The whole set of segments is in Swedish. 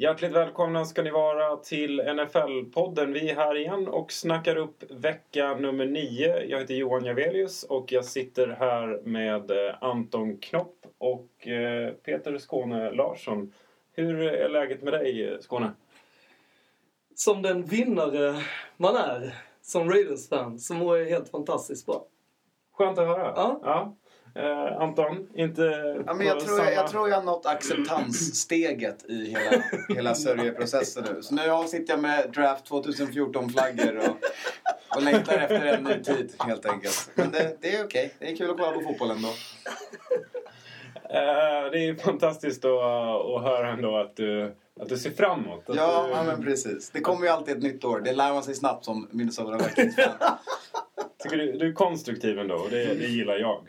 Hjärtligt välkomna ska ni vara till NFL-podden. Vi är här igen och snackar upp vecka nummer nio. Jag heter Johan Javelius och jag sitter här med eh, Anton Knopp och eh, Peter Skåne Larsson. Hur är läget med dig, Skåne? Som den vinnare man är som Raiders-fan så mår jag helt fantastiskt bra. Skönt att höra. Ja. ja. Eh, Anton, inte Ja, men jag, tror, samma... jag tror jag har nått acceptanssteget i hela, hela sörjeprocessen nu. Så nu sitter jag med Draft 2014-flaggor och, och längtar efter en ny tid helt enkelt. Men det, det är okej. Det är kul att kolla på fotboll ändå. Eh, det är fantastiskt att, att höra ändå att du, att du ser framåt. Ja, du, ja, men precis. Det kommer ju alltid ett nytt år. Det lär man sig snabbt som Minnesota Vikings-fan. du, du är konstruktiv ändå och det, det gillar jag.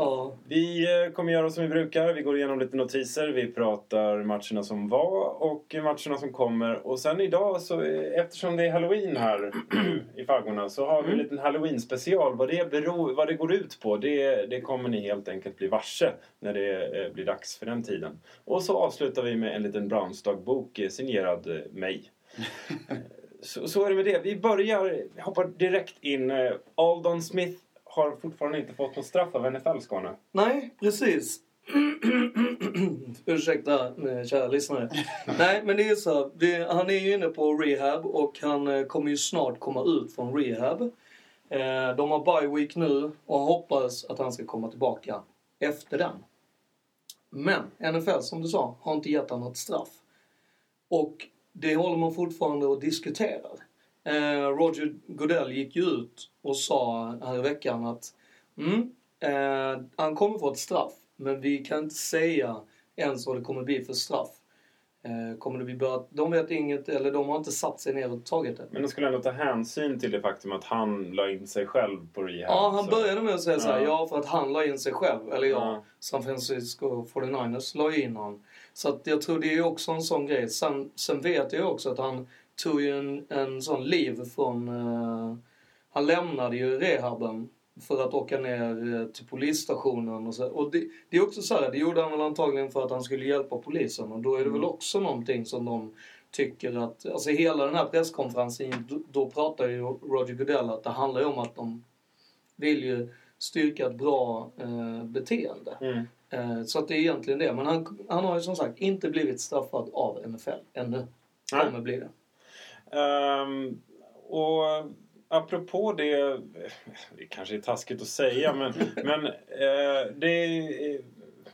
Ja. Vi eh, kommer göra som vi brukar. Vi går igenom lite notiser. Vi pratar matcherna som var och matcherna som kommer. Och sen idag, så, eh, eftersom det är halloween här i faggorna, så har vi en liten halloween-special. Vad det, beror, vad det går ut på, det, det kommer ni helt enkelt bli varse när det eh, blir dags för den tiden. Och så avslutar vi med en liten Browns-dagbok signerad mig. Så, så är det med det. Vi börjar, hoppar direkt in. Aldon Smith har fortfarande inte fått någon straff av NFL, Skåne. Nej, precis. Ursäkta, eh, kära lyssnare. Nej, men det är så. Det, han är ju inne på rehab och han eh, kommer ju snart komma ut från rehab. Eh, de har bye week nu och hoppas att han ska komma tillbaka efter den. Men NFL, som du sa, har inte gett honom något straff. Och det håller man fortfarande och diskuterar. Eh, Roger Goodell gick ju ut och sa här i veckan att mm, eh, han kommer få ett straff, men vi kan inte säga ens vad det kommer bli för straff. Eh, kommer det bli böt? De vet inget, eller de har inte satt sig ner och tagit det. Men de skulle ändå ta hänsyn till det faktum att han la in sig själv på rehab. Ja, han så- började med att säga så här, Ja. ja för att han la in sig själv. Eller ja, Ja. San Francisco 49ers la in honom. Så att jag tror det är också en sån grej. Sen, sen vet jag också att han tog ju en, en sån liv från... eh, han lämnade ju rehaben för att åka ner eh, till polisstationen och så. Och det, det är också så här, det gjorde han väl antagligen för att han skulle hjälpa polisen. Och då är det väl också någonting som de tycker att... Alltså hela den här presskonferensen, då, då pratar ju Roger Goodell att det handlar ju om att de vill ju styrka ett bra eh, beteende. Mm. Eh, så att det är egentligen det. Men han, han har ju som sagt inte blivit straffad av NFL ännu. Kommer bli det. Ehm, och apropå det, det kanske är taskigt att säga, men, men eh, det är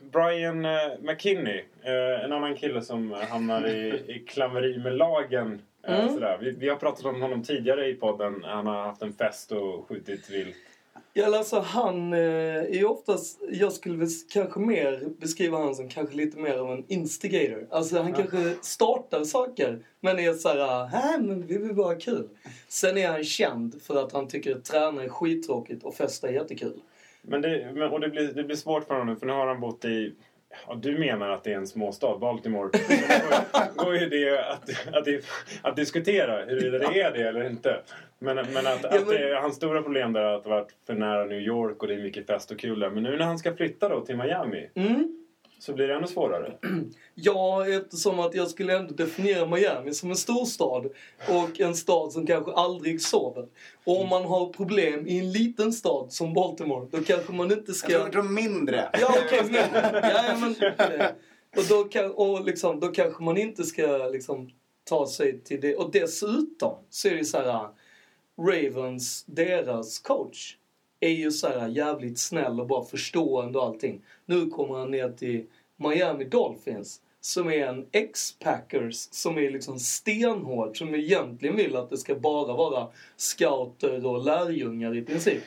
Brian eh, McKinney, eh, en annan kille som hamnar i, i klammeri med lagen. eh, Mm. Sådär. Vi, vi har pratat om honom tidigare i podden. Han har haft en fest och skjutit vilt. Ja, alltså han eh, är oftast, jag skulle kanske mer beskriva han som kanske lite mer av en instigator. Alltså han kanske startar saker men är såhär, äh, men vi vill bara ha kul. Sen är han känd för att han tycker att träna är skittråkigt och festa är jättekul. Men det, men, och det blir, det blir svårt för honom nu, för nu har han bott i... Ja, du menar att det är en småstad, Baltimore. Då går ju det att, att, att diskutera huruvida det är det eller inte. Men, men att, att det, hans stora problem där är att det varit för nära New York och det är mycket fest och kul där. Men nu när han ska flytta då till Miami Mm. Så blir det ännu svårare. Ja, eftersom att jag skulle ändå definiera Miami som en storstad och en stad som kanske aldrig sover. Och om man har problem i en liten stad som Baltimore, då kanske man inte ska... Jag tror mindre. Ja, okej, men... Ja, men och då, kan, och liksom, då kanske man inte ska liksom, ta sig till det. Och dessutom så är det så här... Ravens, deras coach, är ju så här jävligt snäll och bara förstående och allting. Nu kommer han ner till Miami Dolphins som är en ex-Packers som är liksom stenhård som egentligen vill att det ska bara vara scouter och lärjungar i princip.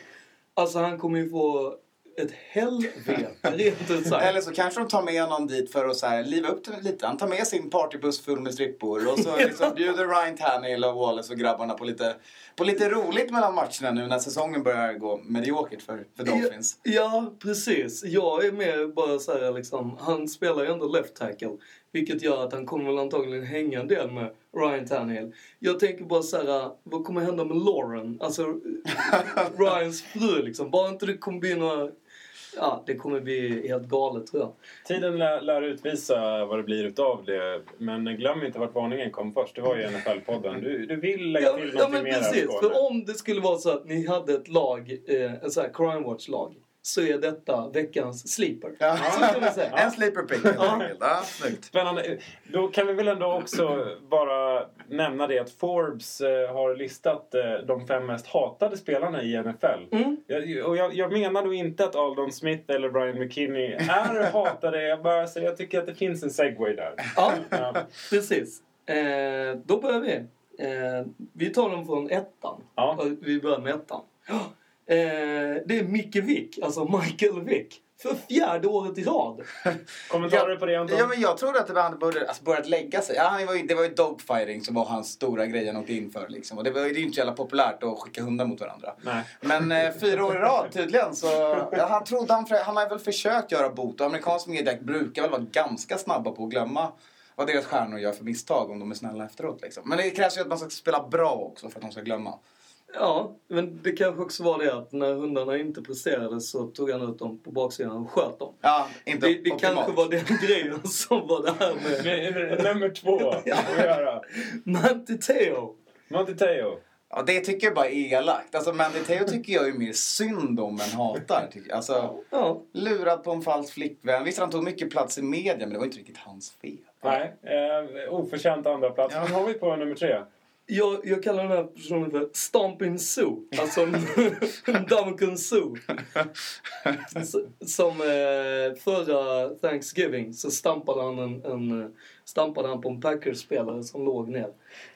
Alltså han kommer ju få ett helvete rent ut sagt. Eller så kanske de tar med någon dit för att så här, liva upp det lite. Han tar med sin partybuss full med strippor och så liksom bjuder Ryan Tannehill och Wallace och grabbarna på lite, på lite roligt mellan matcherna nu när säsongen börjar gå mediokert för, för Dolphins. Ja, ja, precis. Jag är med bara så här liksom, han spelar ju ändå left tackle. Vilket gör att han kommer väl antagligen hänga en del med Ryan Tannehill. Jag tänker bara så här, vad kommer hända med Lauren? Alltså, Ryans fru liksom. Bara inte det kommer bli några ja, det kommer bli helt galet tror jag. Tiden lär, lär utvisa vad det blir utav det. Men glöm inte vart varningen kom först. Det var ju NFL-podden. Du, du vill lägga Ja, till ja någonting men mer precis. För om det skulle vara så att ni hade ett lag, eh, ett så här crime watch-lag, så är detta veckans sleeper. Ja. En sleeper pick helt Ja. enkelt. Ja, snyggt. Spännande. Då kan vi väl ändå också bara nämna det att Forbes eh, har listat eh, de fem mest hatade spelarna i NFL. Mm. Jag, och jag, jag menar då inte att Aldon Smith eller Brian McKinney är hatade. Jag bara säger jag tycker att det finns en segway där. Ja, Ja. precis. Eh, då börjar vi. Eh, vi tar dem från ettan. Ja. Vi börjar med ettan. Eh, det är Micke Wick, alltså Michael Wick. För fjärde året i rad. Kommentarer på det Anton? Ja, men jag trodde att det hade börjat, alltså, börjat lägga sig. Ja, han var ju, det var ju dogfighting som var hans stora grej han åkte in för. Liksom. Och det, var, det är ju inte så jävla populärt att skicka hundar mot varandra. Nej. Men eh, fyra år i rad tydligen så... Ja, han trodde han, han har väl försökt göra bot. Och amerikansk media brukar väl vara ganska snabba på att glömma vad deras stjärnor gör för misstag om de är snälla efteråt. Liksom. Men det krävs ju att man ska spela bra också för att de ska glömma. Ja, men det kanske också var det att när hundarna inte presterade så tog han ut dem på baksidan och sköt dem. Ja, inte Det, det optimalt. kanske var den grejen som var det här med Men, Nummer två. Ja. Manti Teo. Monty Teo. Ja, det tycker jag bara är elakt. Alltså, Mandy Teo tycker jag är mer synd om än hatar. Tycker. Alltså, Ja, lurad på en falsk flickvän. Visst, han tog mycket plats i media, men det var inte riktigt hans fel. Nej, eh, oförtjänt andra plats. Ja. Vem har vi på nummer tre? Jag, jag kallar den här personen för Stompin Sue. Alltså Sue. S- Som eh, förra Thanksgiving så stampade han, en, en, stampade han på en Packers-spelare som låg ner.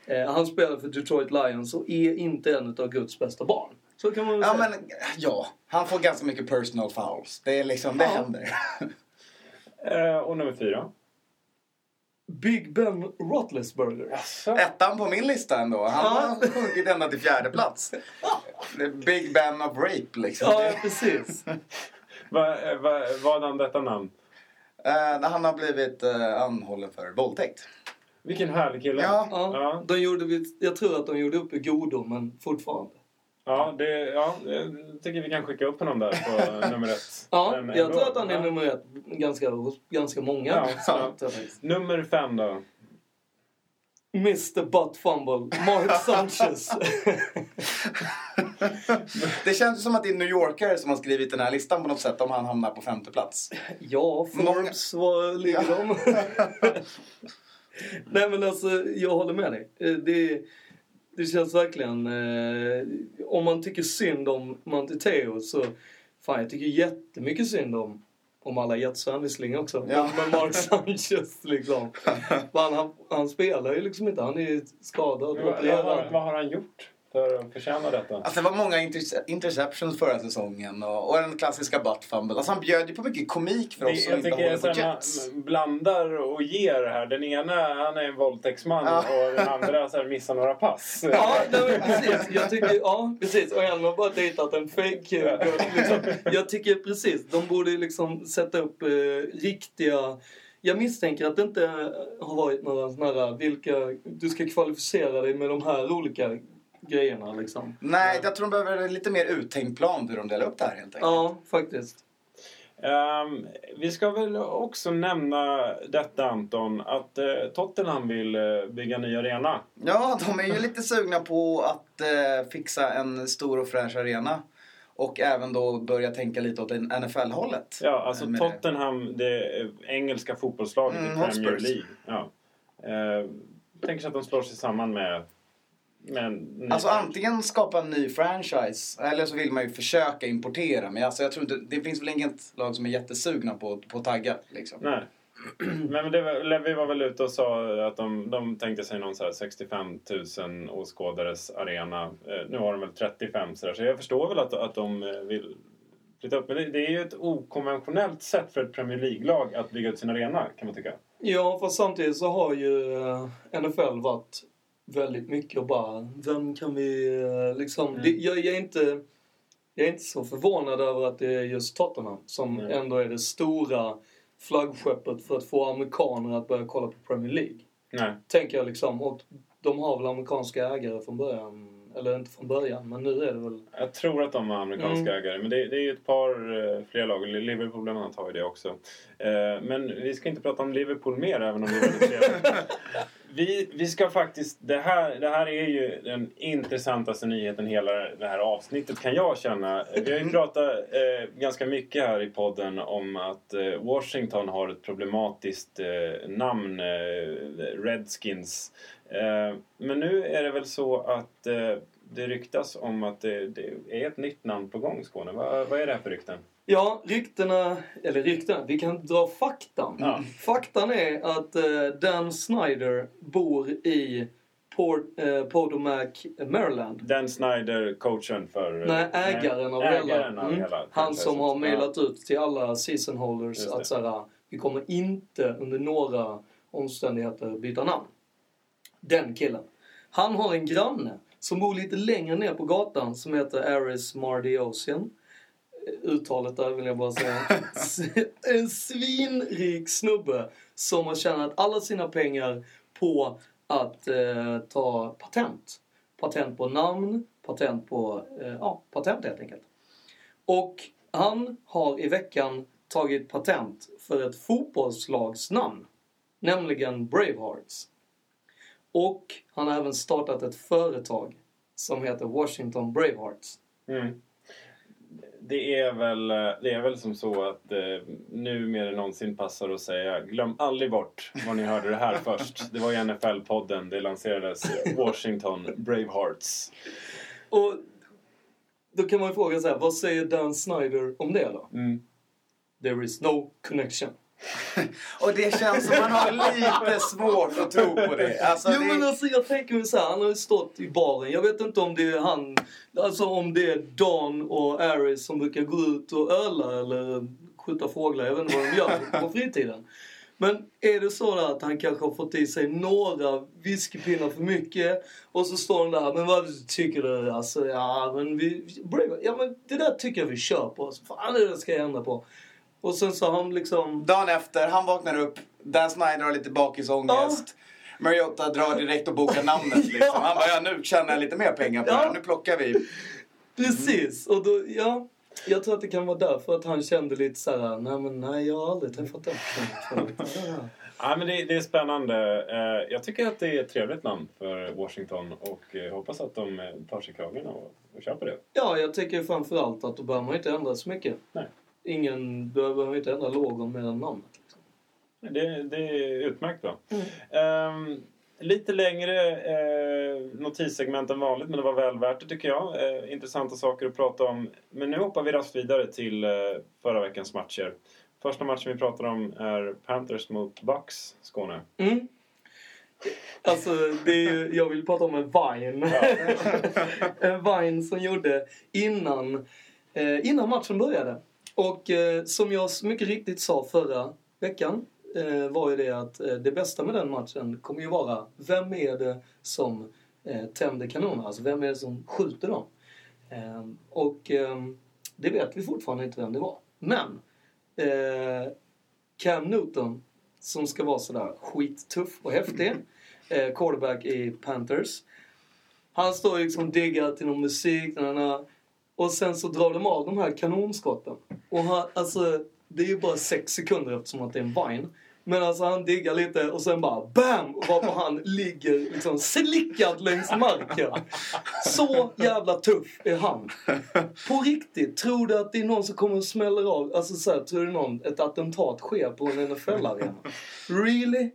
Eh, han spelar för Detroit Lions och är inte en av Guds bästa barn. Så kan man väl Ja, säga. men ja. Han får ganska mycket personal fouls. Det är liksom, det Ja. händer. Eh, och nummer fyra. Big Ben Roethlisberger. Jaså? Ettan på min lista ändå. Han har sjunkit ända till fjärde plats. Big Ben of Rape liksom. Ja, precis. Va, eh, va, vad han detta namn? Eh, han har blivit eh, anhållen för våldtäkt. Vilken härlig kille. Ja. Ja, Ja. De gjorde, jag tror att de gjorde upp i godo, men fortfarande. Ja, det, ja, jag tycker vi kan skicka upp honom där på nummer ett. Ja, Men jag ändå. tror att han är Ja. nummer ett ganska, ganska många. Ja, jag. Nummer fem då? Mr Butt Fumble, Mark Sanchez. Det känns som att det är New Yorkare som har skrivit den här listan på något sätt om han hamnar på femte plats. ja, Forbes, var ligger Ja. de? Nej men alltså, jag håller med dig. Eh, Det, det känns verkligen... Eh, om man tycker synd om Monty Teo så... Fan, jag tycker jättemycket synd om, om alla Jetsfan visserligen också. Ja. Men Mark Sanchez liksom. Han, han spelar ju liksom inte. Han är skadad, Vad, vad, har, opererad. vad har han gjort för att förtjäna detta? Alltså det var många inter- interceptions förra säsongen och, och den klassiska butt fumble. Alltså han bjöd ju på mycket komik för Det, oss som jag inte tycker håller på Jets. man blandar och ger här. Den ena han är en våldtäktsman Ja. och den andra så här, missar några pass. Ja, nej, precis. Jag tycker, ja, precis. Och en har bara dejtat en fake. eh, Liksom. Jag tycker precis, de borde liksom sätta upp eh, riktiga... Jag misstänker att det inte har varit några sådana här, vilka, du ska kvalificera dig med de här olika grejerna liksom. Nej, jag tror de behöver en lite mer uttänkt plan hur de delar upp det här helt enkelt. Ja, faktiskt. Ehm, vi ska väl också nämna detta Anton, att eh, Tottenham vill eh, bygga ny arena. Ja, de är ju lite sugna på att eh, fixa en stor och fräsch arena. Och även då börja tänka lite åt NFL-hållet. Ja, alltså med Tottenham, det engelska fotbollslaget Mm, i Premier Hotspurs. League. Ja. Eh, tänker sig att de slår sig samman med, med en ny Alltså antingen skapa en ny franchise eller så vill man ju försöka importera. Men alltså, jag tror inte, det finns väl inget lag som är jättesugna på, på att tagga. Liksom. Nej. Men det var, Levi var väl ute och sa att de, de tänkte sig någon så här 65 000 åskådares arena. Eh, nu har de väl 35 så, där, så jag förstår väl att, att de eh, vill flytta upp. Men det, det är ju ett okonventionellt sätt för ett Premier League-lag att bygga ut sin arena kan man tycka. Ja, fast samtidigt så har ju eh, NFL varit väldigt mycket och bara, vem kan vi eh, liksom... Mm. Det, jag, jag, är inte, jag är inte så förvånad över att det är just Tottenham som Mm. ändå är det stora flaggskeppet för att få amerikaner att börja kolla på Premier League. Nej. Tänker jag liksom. Och de har väl amerikanska ägare från början, Eller inte från början, men nu är det väl... Jag tror att de har amerikanska Mm. ägare. Men det, det är ju ett par eh, fler lag. Liverpool bland annat har ju det också. Eh, men vi ska inte prata om Liverpool mer, även om det är väldigt trevligt. Vi, vi ska faktiskt... Det här, det här är ju den intressantaste nyheten hela det här avsnittet kan jag känna. Vi har ju pratat eh, ganska mycket här i podden om att eh, Washington har ett problematiskt eh, namn, eh, Redskins. Eh, men nu är det väl så att eh, det ryktas om att det, det är ett nytt namn på gång, Skåne. Vad, vad är det här för rykten? Ja, ryktena, eller ryktena, vi kan dra faktan. Ja. Faktan är att eh, Dan Snyder bor i Port, eh, Potomac, Maryland. Dan Snyder, coachen för... eh, Nej, ägaren av ägaren hela. av Mm. hela Han som har mejlat ut till alla season holders att så vi kommer inte under några omständigheter byta namn. Den killen. Han har en granne som bor lite längre ner på gatan som heter Aris Mardiosian. Uttalet där vill jag bara säga. en svinrik snubbe som har tjänat alla sina pengar på att eh, ta patent. Patent på namn, patent på, eh, ja, patent helt enkelt. Och han har i veckan tagit patent för ett fotbollslagsnamn. Nämligen Bravehearts. Och han har även startat ett företag som heter Washington Bravehearts. Mm. Det är, väl, eh, det är väl som så att eh, nu mer än någonsin passar att säga glöm aldrig bort var ni hörde det här först. Det var i NFL-podden. Det lanserades Washington Bravehearts. Och då kan man ju fråga så här, vad säger Dan Snyder om det då? Mm. There is no connection. Och det känns som man har lite svårt att tro på det. Alltså, jo det... men alltså jag tänker så här, han har ju stått i baren. Jag vet inte om det är han, alltså om det är Don och Aris som brukar gå ut och öla eller skjuta fåglar. Jag vet inte vad de gör på fritiden. Men är det så där att han kanske har fått i sig några whiskypinnar för mycket och så står han där, men vad tycker du? Alltså, ja men vi, ja men det där tycker jag vi kör på. Fan det ska jag ändra på. Och sen så han liksom... Dagen efter, han vaknar upp, Dan Snyder har lite bakisångest. Mariota drar direkt och bokar namnet liksom. Ja. Han bara, ja nu tjänar jag lite mer pengar på Ja. det. Nu plockar vi. Precis, och då, ja. Jag tror att det kan vara därför att han kände lite så här, nej men nej jag har aldrig träffat den förut." Ja, ja. Ja, men det, det är spännande. Eh, jag tycker att det är ett trevligt namn för Washington och eh, hoppas att de eh, tar sig kragen och, och på det. Ja, jag tycker framförallt att då behöver man inte ändra så mycket. Nej. Ingen behöver inte ändra logon mer än namnet. Liksom. Det, det är utmärkt bra. Ehm, lite längre eh, notissegment än vanligt, men det var väl värt det tycker jag. Eh, intressanta saker att prata om. Men nu hoppar vi raskt vidare till eh, förra veckans matcher. Första matchen vi pratar om är Panthers mot Bucks, Skåne. Mm. Alltså, det är ju, jag vill prata om en Vine. en Vine som gjorde innan, eh, innan matchen började. Och eh, som jag mycket riktigt sa förra veckan eh, var ju det att eh, det bästa med den matchen kommer ju vara vem är det som eh, tänder kanonerna? Alltså vem är det som skjuter dem? Eh, och eh, det vet vi fortfarande inte vem det var. Men eh, Cam Newton som ska vara sådär skittuff och häftig. Eh, quarterback i Panthers. Han står liksom och diggar till någon musik. När han har, och sen så drar de av de här kanonskotten. Och han, alltså, det är ju bara sex sekunder eftersom att det är en vine. Men alltså han diggar lite och sen bara BAM! Varpå han ligger liksom slickad längs marken. Så jävla tuff är han. På riktigt, tror du att det är någon som kommer och smäller av? Alltså så här, tror du någon, ett attentat sker på en NFL-arena? Really?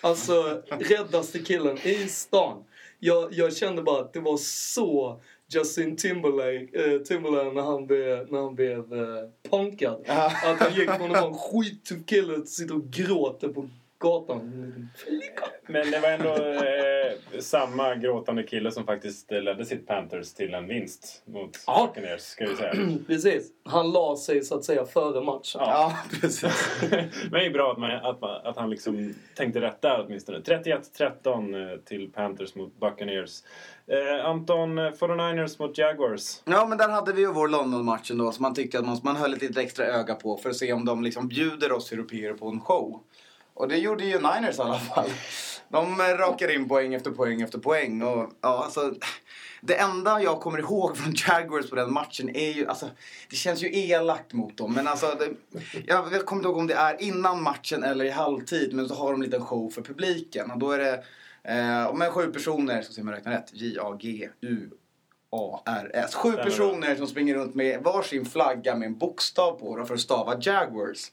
Alltså, räddaste killen i stan. Jag, jag kände bara att det var så Justin Timberlake, eh, Timberland när han blev, när han blev eh, punkad. Att han gick från att vara en skittuff kille till att sitta och gråta på gatan. Men det var ändå eh, samma gråtande kille som faktiskt eh, ledde sitt Panthers till en vinst mot Ja. Buccaneers, ska vi säga. Precis. Han la sig så att säga före matchen. Ja, precis. Men det är bra att, man, att, man, att han liksom tänkte rätt där åtminstone. 31-13 eh, till Panthers mot Buccaneers. Eh, Anton, eh, 49ers mot Jaguars. Ja, men där hade vi ju vår London-matchen då som man tyckte att man, man höll ett lite extra öga på för att se om de liksom bjuder oss europeer på en show. Och det gjorde ju Niners i alla fall. De rakar in poäng efter poäng efter poäng. Och, ja, alltså, det enda jag kommer ihåg från Jaguars på den matchen är ju, alltså, det känns ju elakt mot dem. Men alltså, det, jag kommer inte ihåg om det är innan matchen eller i halvtid. Men så har de en liten show för publiken. Och då är det, eh, med sju personer, så ser man räkna rätt, J-A-G-U A-R-S. Sju personer som springer runt med varsin flagga med en bokstav på dem för att stava Jaguars.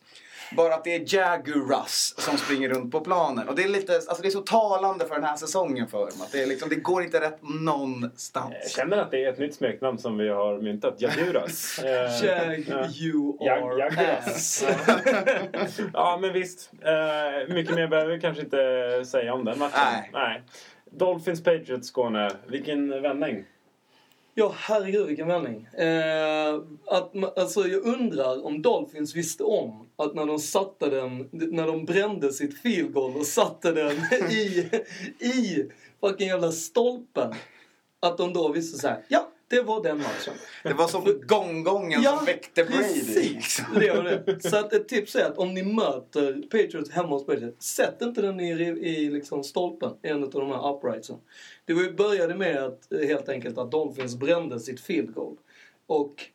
Bara att det är Jaguars som springer runt på planen. Och det är, lite, alltså det är så talande för den här säsongen för dem. Att det, liksom, det går inte rätt Jag någonstans. känner att det är ett nytt smeknamn som vi har myntat. Jaguras. Eh, ja. Jag- men visst. Eh, mycket mer behöver vi kanske inte säga om den matchen. Nej. Dolphins Patriots Skåne. Vilken vändning. Ja, herregud vilken vändning. Eh, att, alltså, jag undrar om Dolphins visste om att när de satte den, när de brände sitt field goal och satte den i, i fucking jävla stolpen. Att de då visste så här, ja, det var den matchen. Det var som gånggången som väckte Brady. precis. liksom. Det var det. Så att ett tips är att om ni möter Patriots hemma hos Patriots, sätt inte den i, i liksom stolpen, en av de här uprightsen. Det var ju, började med att helt enkelt att Dolphins brände sitt field goal. Och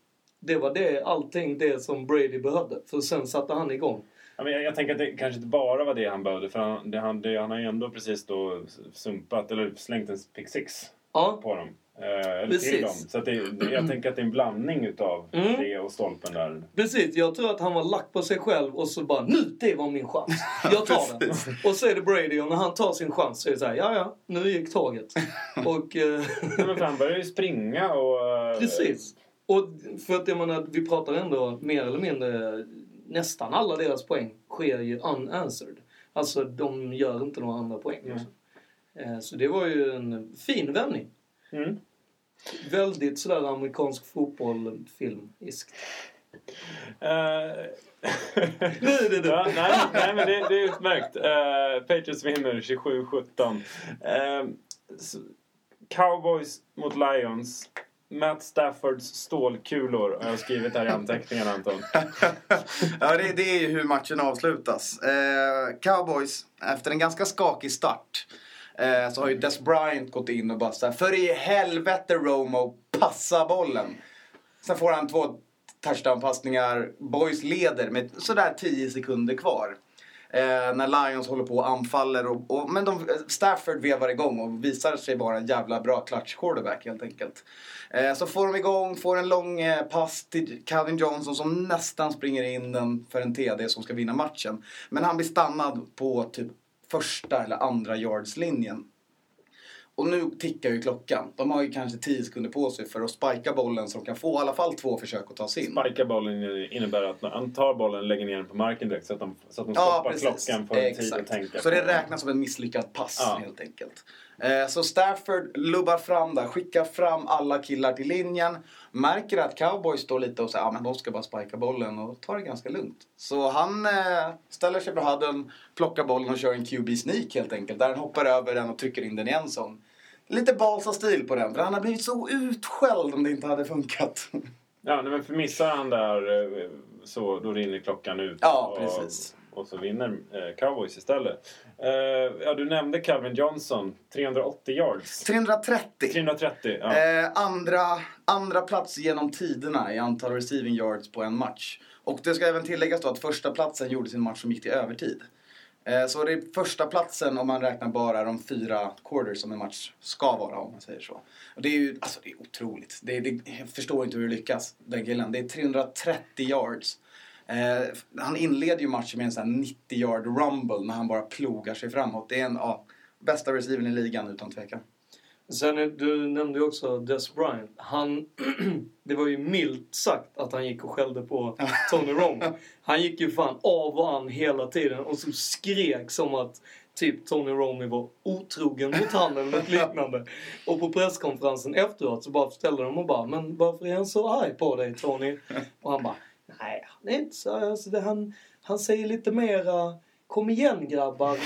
det var det, allting det som Brady behövde. För sen satte han igång. Ja, men jag, jag tänker att det kanske inte bara var det han behövde. För han, det, han, det, han har ju ändå precis då sumpat, eller slängt en pick six Ja, på dem. Eh, till dem. Så det, jag tänker att det är en blandning utav Mm. det och stolpen där. precis. Jag tror att han var lack på sig själv och så bara nu, det var min chans. Jag tar den. Och så är det Brady och när han tar sin chans så är det så här, ja ja, nu gick tåget. Och... eh, men han börjar ju springa och... eh, Precis. Och för att jag menar, vi pratar ändå mer eller mindre, nästan alla deras poäng sker ju unanswered. Alltså de gör inte några andra poäng. Mm. Så det var ju en fin vändning. Mm. Väldigt sådär amerikansk fotbollfilm-iskt. Eh, Nu är det du. ja, nej, nej, men det, det är utmärkt. Uh, Patriots vinner 27-17. Eh, s- Cowboys mot Lions. Matt Staffords stålkulor har jag skrivit här i anteckningarna Anton. ja, det, det är ju hur matchen avslutas. Eh, Cowboys, efter en ganska skakig start, eh, Eh, så har ju Des Bryant gått in och bara så här, för i helvete Romo, passa bollen. Sen får han två touchdown-passningar. Boys leder med sådär 10 sekunder kvar. Eh, när Lions håller på och anfaller. Och, och, men de, Stafford vevar igång och visar sig vara en jävla bra clutch quarterback helt enkelt. Eh, så får de igång, får en lång eh, pass till Calvin Johnson som nästan springer in den för en TD som ska vinna matchen. Men han blir stannad på typ första eller andra yardslinjen. Och nu tickar ju klockan. De har ju kanske 10 sekunder på sig för att spika bollen så de kan få i alla fall två försök att ta sig in. Sparka bollen innebär att han tar bollen, lägger ner den på marken direkt så att de, så att de Ja, stoppar precis. klockan, får en tid att tänka Så det räknas som en misslyckad pass Ja. helt enkelt. Eh, Så Stafford lubbar fram där, skickar fram alla killar till linjen. Märker att cowboys står lite och säger att ah, de ska bara spika bollen och tar det ganska lugnt. Så han eh, ställer sig på hadden, plockar bollen och kör en QB-sneak helt enkelt. Där han hoppar över den och trycker in den i en sån. Lite Balsa-stil på den, för han har blivit så utskälld om det inte hade funkat. Ja, men för missar han där eh, så då rinner klockan ut. Ja, och, precis. Och så vinner eh, Cowboys istället. Eh, ja, du nämnde Calvin Johnson. 380 yards. 330. 330, ja. Eh, andra, andra plats genom tiderna i antal receiving yards på en match. Och det ska även tilläggas då att första platsen gjorde sin match som gick till övertid. Eh, så det är första platsen om man räknar bara de fyra quarters som en match ska vara om man säger så. Och det är ju alltså det är otroligt. Det är, det, jag förstår inte hur det lyckas, den killen. Det är 330 yards. Eh, han inleder ju matchen med en sån här 90 yard rumble när han bara plogar sig framåt. Det är en ja, bästa receivern i ligan utan tvekan. Sen, du nämnde ju också Des Bryant. Han, det var ju milt sagt att han gick och skällde på Tony Romo. Han gick ju fan av och an hela tiden och så skrek som att typ Tony Romo var otrogen mot han eller något liknande. Och på presskonferensen efteråt så bara ställde de och bara Men varför är han så arg på dig Tony? Och han bara Nej, han är inte så. Alltså, det, han, han säger lite mera Kom igen grabbar.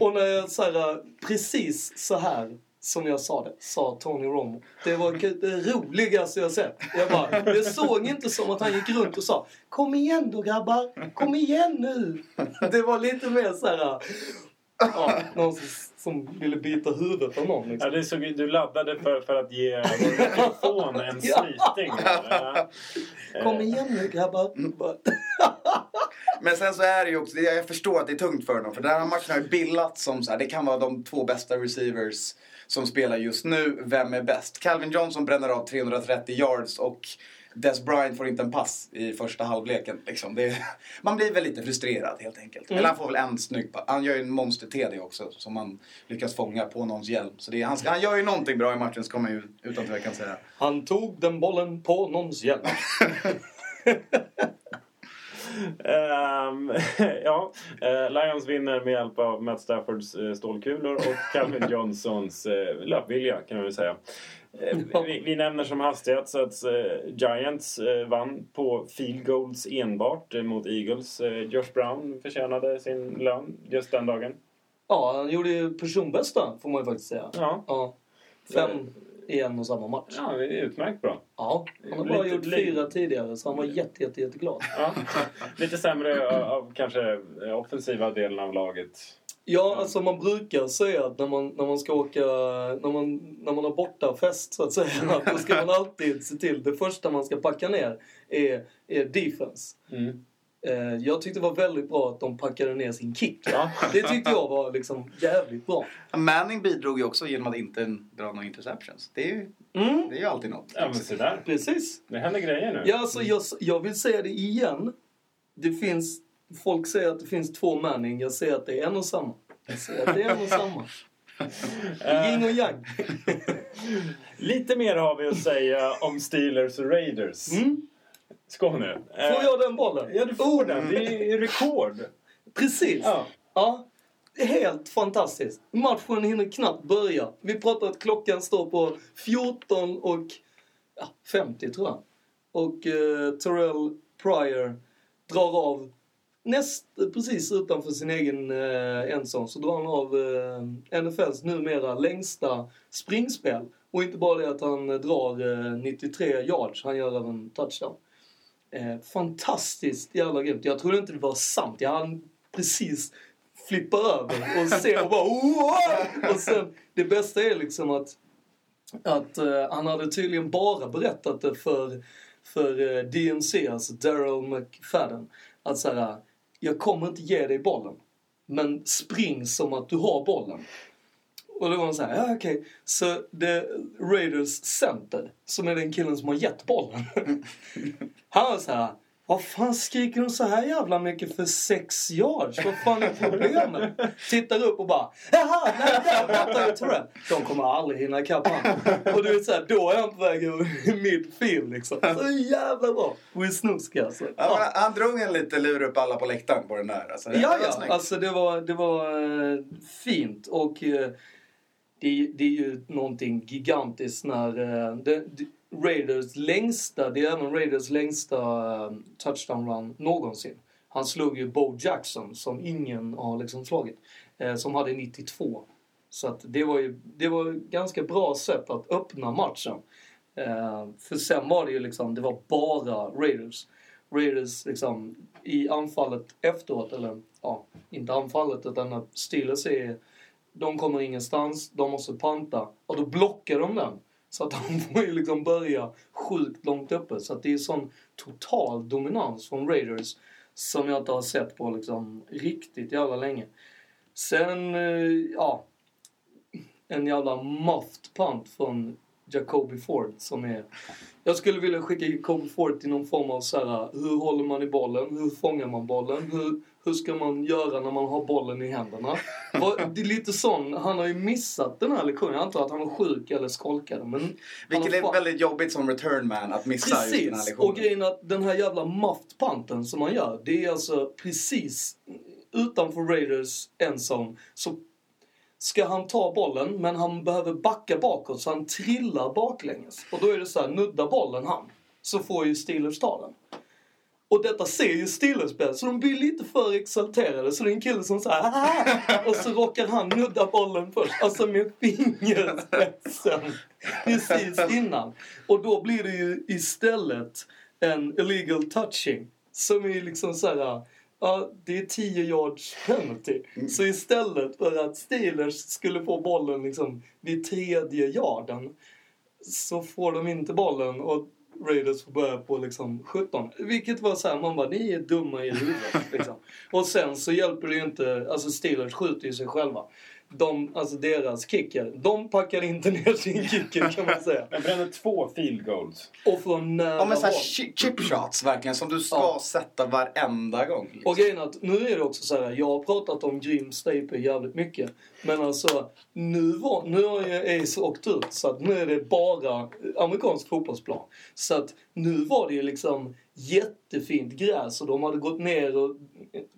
Och när jag så här, precis så här som jag sa det, sa Tony Romo. Det var det roligaste jag sett. Jag bara, det såg inte som att han gick runt och sa Kom igen då grabbar, kom igen nu. Det var lite mer så här. ja, någonstans som, ville bita huvudet av någon. Ja, Liksom. det såg, du laddade för, för att ge mikrofon en Ja. snyting. Ja. Kom igen nu grabbar. Men sen så är det ju också, jag förstår att det är tungt för honom. För den här matchen har ju bildats som så här, det kan vara de två bästa receivers som spelar just nu. Vem är bäst? Calvin Johnson bränner av 330 yards och Des Bryant får inte en pass i första halvleken. Liksom. Det, man blir väl lite frustrerad helt enkelt. Mm. Eller han får väl en snygg pass. Han gör ju en monster-TD också som han lyckas fånga på någons hjälm. Så det är, han, ska- han gör ju någonting bra i matchen ska man ju utan tvekan säga. Han tog den bollen på någons hjälm. Ehm, ja, eh, Lions vinner med hjälp av Matt Staffords eh, stålkulor och Calvin Johnsons eh, löpvilja kan man väl säga. Eh, vi, vi nämner som hastighet så att eh, Giants eh, vann på field goals enbart mot Eagles. Josh Brown förtjänade sin lön just den dagen. Ja, han gjorde ju personbästa får man ju faktiskt säga. Ja, Ja. Fem i en och samma match. ja det är utmärkt bra. Ja, han har bara Lite gjort fyra tidigare så han var jätte, jätte, jätteglad. Ja. Lite sämre av, kanske offensiva delen av laget. Ja, alltså man brukar säga att när man, när man ska åka, när man, när man har borta fest så att säga, då ska man alltid se till, det första man ska packa ner är, är defense. Mm. Eh, jag tyckte det var väldigt bra att de packade ner sin kick. Ja. Det tyckte jag var liksom jävligt bra. Manning bidrog ju också genom att inte dra några interceptions. Det är ju, Mm, det är ju alltid något. Ja, men där. precis. Det händer grejer nu. Ja, alltså, jag, jag vill säga det igen. Det finns, folk säger att det finns två Manning. Jag säger att det är en och samma. Jag säger att det är en och samma. Eh, Yin och yang. Lite mer har vi att säga om Steelers och Raiders. Mm. Skål nu. Eh, Får jag den bollen? Ja, du får den. Det är rekord. Precis. Ja. Ja. Helt fantastiskt. Matchen hinner knappt börja. Vi pratar att klockan står på 14 och ja, 50 tror jag. Och eh, Terrell Pryor drar av näst, precis utanför sin egen eh, endzone så drar han av eh, NFLs numera längsta springspel. Och inte bara det att han eh, drar eh, 93 yards, han gör även touchdown. Eh, fantastiskt jävla grymt. Jag trodde inte det var sant. Jag hann precis flippa över och se och bara wow! Och sen, det bästa är liksom att, att eh, han hade tydligen bara berättat det för, för eh, DMC, alltså Daryl McFadden. Att så här, jag kommer inte ge dig bollen. Men spring som att du har bollen. Och då var han såhär, ja okej. Så det Raiders center, som är den killen som har gett bollen. Han var så här vad fan skriker de så här jävla mycket för sex yards? Vad fan är problemet? Tittar upp och bara, jaha, nej där borta är Terrell. De kommer aldrig hinna ikapp. Och du vet såhär, då är han på väg över midfield liksom. Så jävla bra. Wisnowski alltså. Ja, men han drog en lite lur upp alla på läktaren på den där. Alltså, det Ja, ja. Alltså det var, det var eh, fint och eh, det, det är ju någonting gigantiskt när det, det, Raiders längsta, det är även Raiders längsta eh, touchdown run någonsin. Han slog ju Bo Jackson som ingen har liksom slagit, eh, som hade 92. Så att det var ju det var ett ganska bra sätt att öppna matchen. Eh, för sen var det ju liksom, det var bara Raiders. Raiders liksom i anfallet efteråt, eller ja, inte anfallet utan att Steelers är, de kommer ingenstans, de måste panta och då blockar de den. Så att han får ju liksom börja sjukt långt uppe. Så att det är sån total dominans från Raiders som jag inte har sett på liksom riktigt jävla länge. Sen, eh, ja, en jävla muffed punt från Jacoby Ford som är... Jag skulle vilja skicka Jacoby Ford till någon form av så här, hur håller man i bollen? Hur fångar man bollen? Hur, hur ska man göra när man har bollen i händerna? Det är lite sån, han har ju missat den här lektionen. Jag antar att han var sjuk eller skolkade. Men han Vilket är väldigt jobbigt som return man att missa just den här Precis! lektionen. Och grejen att den här jävla muffed punten som man gör, det är alltså precis utanför Raiders endzone. Så ska han ta bollen, men han behöver backa bakåt så han trillar baklänges. Och då är det så här, nudda bollen han, så får ju Steelers ta den. Och detta ser ju Steelers så de blir lite för exalterade. Så det är en kille som säger ah! och så råkar han nudda bollen först. Alltså med fingerspetsen. Precis innan. Och då blir det ju istället en illegal touching. Som är liksom så här, Ja, det är 10 yards penalty. Så istället för att Steelers skulle få bollen liksom vid tredje yarden så får de inte bollen och Raiders får börja på liksom 17. Vilket var så här, man bara, ni är dumma i huvudet. Liksom. Och sen så hjälper det ju inte, alltså Steelers skjuter ju sig själva. De, alltså deras kicker, de packar inte ner sin kicker kan man säga. Men brände två field goals. Och från nära Ja men såhär chip shots verkligen som du ska Ja. sätta varenda gång. liksom. Och grejen att nu är det också så här, jag har pratat om Grim Staper jävligt mycket. Men alltså, nu, var, nu har ju Ace åkt ut så att nu är det bara amerikansk fotbollsplan. Så att nu var det ju liksom jättefint gräs och de hade gått ner och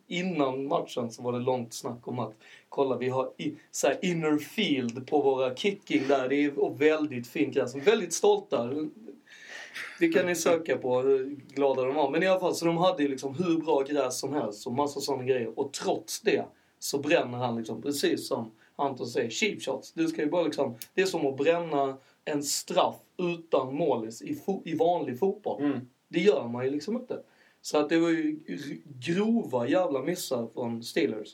innan matchen så var det långt snack om att kolla vi har i, så här inner field på våra kicking där. Det är och väldigt fint gräs. Väldigt stolta. Det kan ni söka på hur glada de var. Men i alla fall, så de hade liksom hur bra gräs som helst och massa sådana grejer. Och trots det så bränner han liksom precis som Anton säger, cheap shots. Du ska ju bara liksom, det är som att bränna en straff utan målis i, fo- i vanlig fotboll. Mm. Det gör man ju liksom inte. Så att det var ju grova jävla missar från Steelers.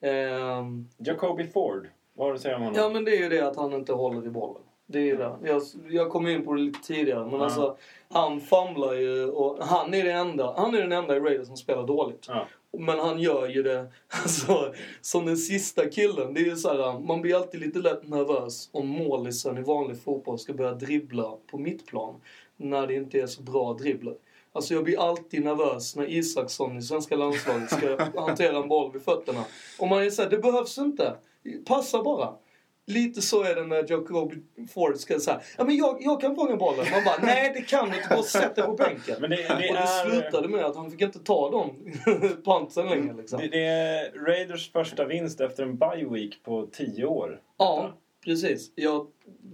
Ehm, Jacoby Ford. Vad har du att säga om honom? Ja men det är ju det att han inte håller i bollen. Det är ju det. Jag, jag kom in på det lite tidigare men Ja. alltså han famlar ju och han är, det enda, han är den enda i Raiders som spelar dåligt. Ja. Men han gör ju det alltså, som den sista killen. Det är så här, man blir alltid lite lätt nervös om målisen i vanlig fotboll ska börja dribbla på mittplan. När det inte är så bra dribbler. Alltså jag blir alltid nervös när Isaksson i svenska landslaget ska hantera en boll vid fötterna. Och man är såhär, det behövs inte. Passa bara. Lite så är det när Jacob Ford ska säga, ja men jag, jag kan fånga bollen. Man bara, nej det kan du inte, bara sätt dig på bänken. Men det, det och det är... slutade med att han fick inte ta de pantsen längre liksom. Det, det är Raiders första vinst efter en bye week på tio år. Ja, precis. Jag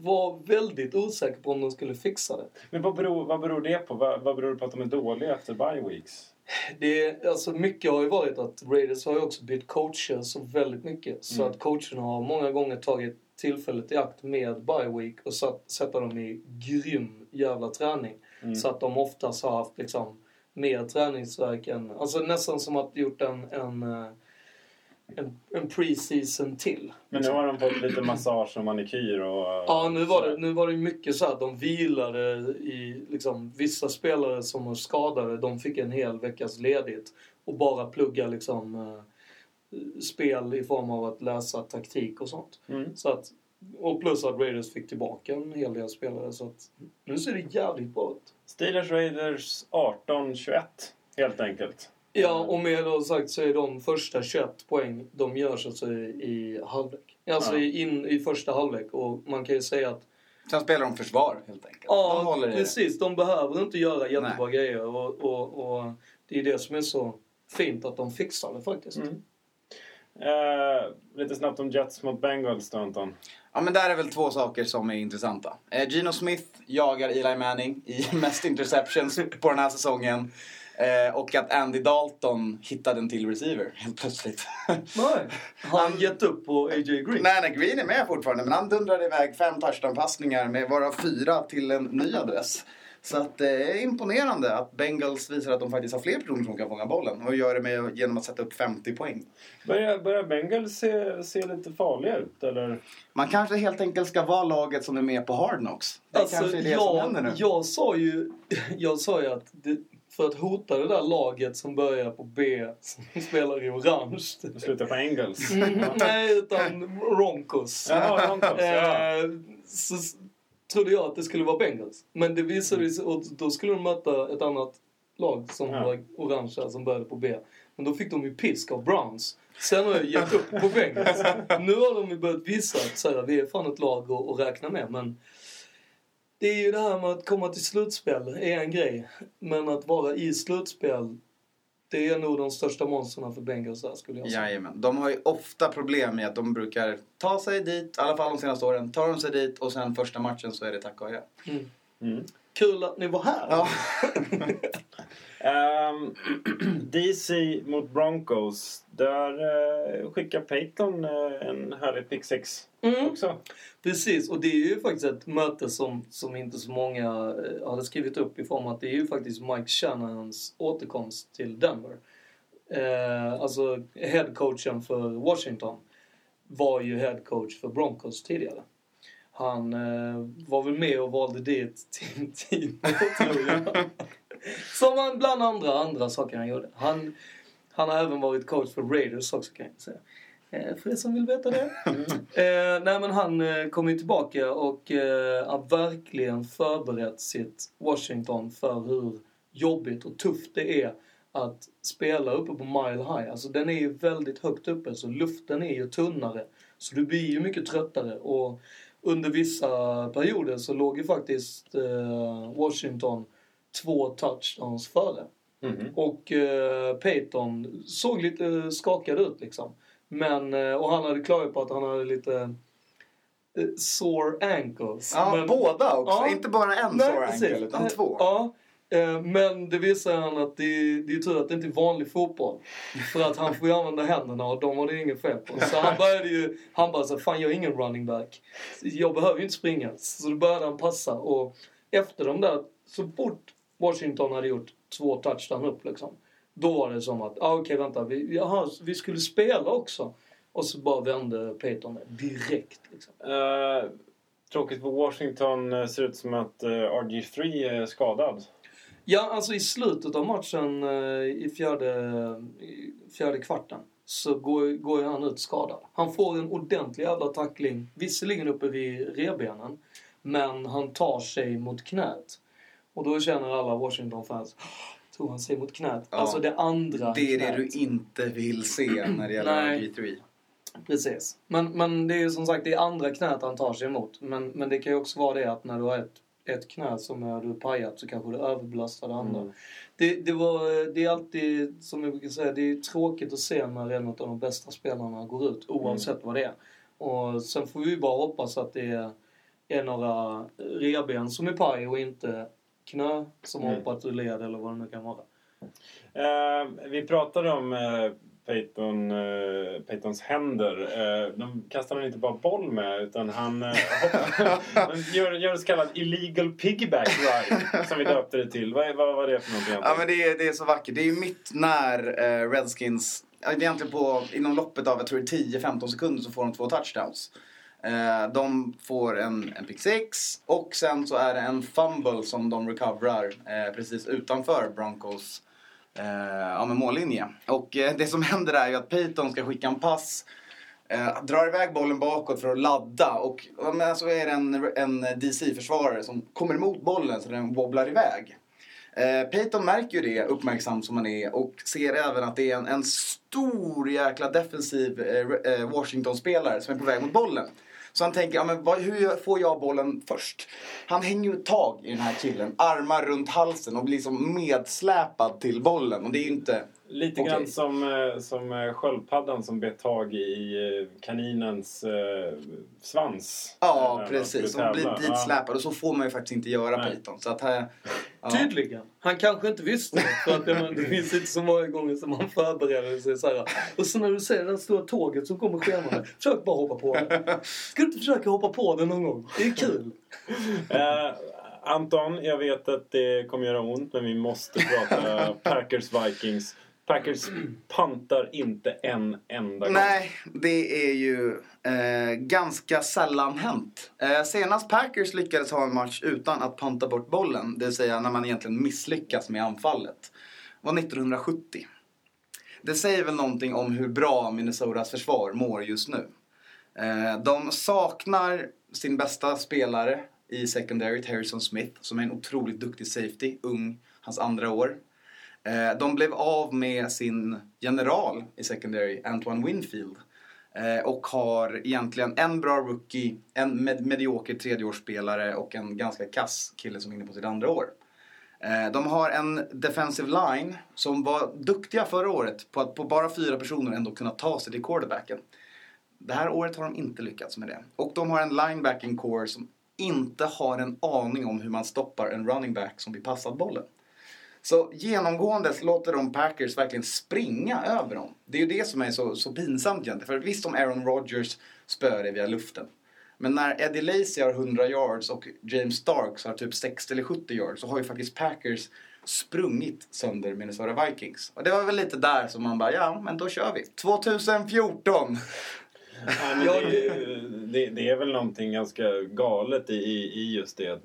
var väldigt osäker på om de skulle fixa det. Men vad beror, vad beror det på? Vad, vad beror det på att de är dåliga efter bye weeks? Det, alltså mycket har ju varit att Raiders har ju också bytt coacher så väldigt mycket. Så Mm. att coacherna har många gånger tagit tillfället i akt med bye week och satt, sätta dem i grym jävla träning. Mm. Så att de oftast har haft liksom mer träningsverk än... Alltså nästan som att gjort en, en, eh, en, en pre-season till. Men nu har de fått lite massage och manikyr och... Ja, nu var det, nu var det mycket så att de vilade i liksom, vissa spelare som var skadade, de fick en hel veckas ledigt och bara plugga liksom eh, spel i form av att läsa taktik och sånt. Mm. Så att, och plus att Raiders fick tillbaka en hel del spelare så att nu ser det jävligt bra ut. Steelers Raiders 18-21 helt enkelt. Ja, och med då sagt så är de första 21 poäng de görs alltså i, i halvlek. Alltså Ja. i, in, i första halvlek och man kan ju säga att Sen spelar de försvar helt enkelt. de Ja, det. precis. De behöver inte göra jättebra grejer. Och, och, och det är det som är så fint att de fixar det faktiskt. Mm. Eh, lite snabbt om Jets mot Bengals då Anton. Ja men där är väl två saker som är intressanta. Eh, Gino Smith jagar Eli Manning i mest interceptions på den här säsongen. Eh, och att Andy Dalton hittade en till receiver helt plötsligt. Nej. Har han gett upp på A.J. Green? Nej, nej, Green är med fortfarande men han dundrade iväg fem touchdown-passningar med varav fyra till en ny adress. Så att det är imponerande att Bengals visar att de faktiskt har fler personer som kan fånga bollen och gör det med, genom att sätta upp 50 poäng. Börjar, börjar Bengals se, se lite farliga ut eller? Man kanske helt enkelt ska vara laget som är med på Hard Knocks. Det Alltså, kanske är det som händer nu. jag, jag sa ju, jag sa ju att det, för att hota det där laget som börjar på B, som spelar i orange. Det slutar på Engels. Mm, nej, utan Roncos. Jaha, Broncos, ja. Eh, så trodde jag att det skulle vara Bengals. Men det visade sig, och då skulle de möta ett annat lag som Ja. var orangea som började på B. Men då fick de ju pisk av Browns. Sen har jag gett upp på Bengals. Nu har de ju börjat visa att så här, vi är fan ett lag att, att räkna med. Men det är ju det här med att komma till slutspel är en grej. Men att vara i slutspel, det är nog de största monstren för Bengals där skulle jag säga. Jajamän. De har ju ofta problem med att de brukar ta sig dit, i alla fall de senaste åren, tar de sig dit och sen första matchen så är det tack och adjö. Mm. Mm. Kul att ni var här. Ja. Ehm, DC mot Broncos. Där uh, skickar Peyton eh, en härlig pick 6 Mm. också. Precis, och det är ju faktiskt ett möte som, som inte så många eh, hade skrivit upp i form av att det är ju faktiskt Mike Shanahans återkomst till Denver. eh, alltså headcoachen för Washington, var ju headcoach för Broncos tidigare. Han eh, var väl med och valde dit Tim Tebow, tror jag. Som han bland andra, andra saker han gjorde. Han, han har även varit coach för Raiders också kan jag säga. Eh, för er som vill veta det. Eh, nej men han eh, kom ju tillbaka och eh, har verkligen förberett sitt Washington för hur jobbigt och tufft det är att spela uppe på Mile High. Alltså den är ju väldigt högt uppe så luften är ju tunnare. Så du blir ju mycket tröttare och under vissa perioder så låg ju faktiskt eh, Washington två touchdowns före. Mhm. Och eh, Peyton såg lite skakad ut liksom. Men, eh, och han hade klagat på att han hade lite eh, sore ankles. Ja, men, båda också. Ja. Inte bara en Nej, sore precis. ankle, utan Eh, två. Ja. eh, Men det visar han att det, det är tur att det inte är vanlig fotboll. För att han får ju använda händerna och de var det inget fel på. Så han började ju, han bara så fan jag är ingen running back. Jag behöver ju inte springa. Så då började han passa och efter de där, så fort Washington hade gjort två touchdown upp liksom. Då var det som att, ah, okej vänta, vi, jaha, vi skulle spela också. Och så bara vände Peyton direkt liksom. Eh, tråkigt för Washington. eh, ser ut som att eh, RG3 är skadad. Ja, alltså i slutet av matchen eh, i fjärde, i fjärde kvarten så går, går han ut skadad. Han får en ordentlig jävla tackling, visserligen uppe vid revbenen, men han tar sig mot knät. Och då känner alla Washington-fans, tog han sig mot knät? Ja. Alltså det andra Det är det knät. du inte vill se när det gäller Nej. G3. Precis. Men, men det är ju som sagt det är andra knät han tar sig emot. Men, men det kan ju också vara det att när du har ett, ett knä som är du pajat så kanske du överbelastar det andra. Mm. Det, det, var, det är alltid, som jag brukar säga, det är tråkigt att se när en av de bästa spelarna går ut oavsett vad det är. Och sen får vi bara hoppas att det är, är några revben som är paj och inte knä som har Mm. hoppat ur led eller vad det nu kan vara. Eh, vi pratade om eh, Peyton, eh, Peytons händer. Eh, de kastar han inte bara boll med utan han eh, gör, gör så kallad illegal piggyback ride som vi döpte det till. Vad, är- vad var det för någonting? Ja men det är, det är så vackert. Det är ju mitt när eh, Redskins, egentligen på, inom loppet av jag tror det är 10-15 sekunder så får de två touchdowns. Eh, de får en, en pick six och sen så är det en fumble som de recoverar eh, precis utanför Broncos eh, ja, med mållinje. Och eh, det som händer är ju att Peyton ska skicka en pass Eh, drar iväg bollen bakåt för att ladda och ja, men så är det en, en DC-försvarare som kommer emot bollen så den wobblar iväg. Eh, Peyton märker ju det, uppmärksam som han är, och ser även att det är en, en stor jäkla defensiv eh, eh Washington-spelare som är på väg mot bollen. Så han tänker, ja, men vad, hur får jag bollen först? Han hänger ju tag i den här killen, armar runt halsen och blir som medsläpad till bollen. Och det är ju inte... Lite Okej. grann som, eh, som eh, sköldpaddan som bet tag i eh, kaninens eh, svans. Ja, precis. Som blir ditsläpad och så får man ju faktiskt inte göra Nej. Peyton. Så att här, ja. Tydligen. Han kanske inte visste det. För att det, det finns inte så många gånger som han förbereder sig så här. Och så när du ser det där stora tåget som kommer skenande. Försök bara hoppa på det. Ska du inte försöka hoppa på det någon gång? Det är kul. Anton, jag vet att det kommer göra ont men vi måste prata Packers Vikings. Packers pantar inte en enda gång. Nej, det är ju eh, ganska sällan hänt. Eh, senast Packers lyckades ha en match utan att panta bort bollen, det vill säga när man egentligen misslyckas med anfallet, var 1970. Det säger väl någonting om hur bra Minnesotas försvar mår just nu. Eh, de saknar sin bästa spelare i secondary, Harrison Smith, som är en otroligt duktig safety, ung, hans andra år. Eh, De blev av med sin general i secondary, Antoine Winfield. Eh, Och har egentligen en bra rookie, en med medioker tredjeårsspelare och en ganska kass kille som är inne på sitt andra år. Eh, De har en defensive line som var duktiga förra året på att på bara fyra personer ändå kunna ta sig till quarterbacken. Det här året har de inte lyckats med det. Och de har en linebacking core som inte har en aning om hur man stoppar en running back som blir passad bollen. Så genomgående så låter de Packers verkligen springa över dem. Det är ju det som är så, så pinsamt egentligen. För visst om Aaron Rodgers spöar det via luften. Men när Eddie Lacy har 100 yards och James Starks har typ 60 eller 70 yards så har ju faktiskt Packers sprungit sönder Minnesota Vikings. Och det var väl lite där som man bara, ja men då kör vi. 2014! Ja, men det, det, det är väl någonting ganska galet i i just det.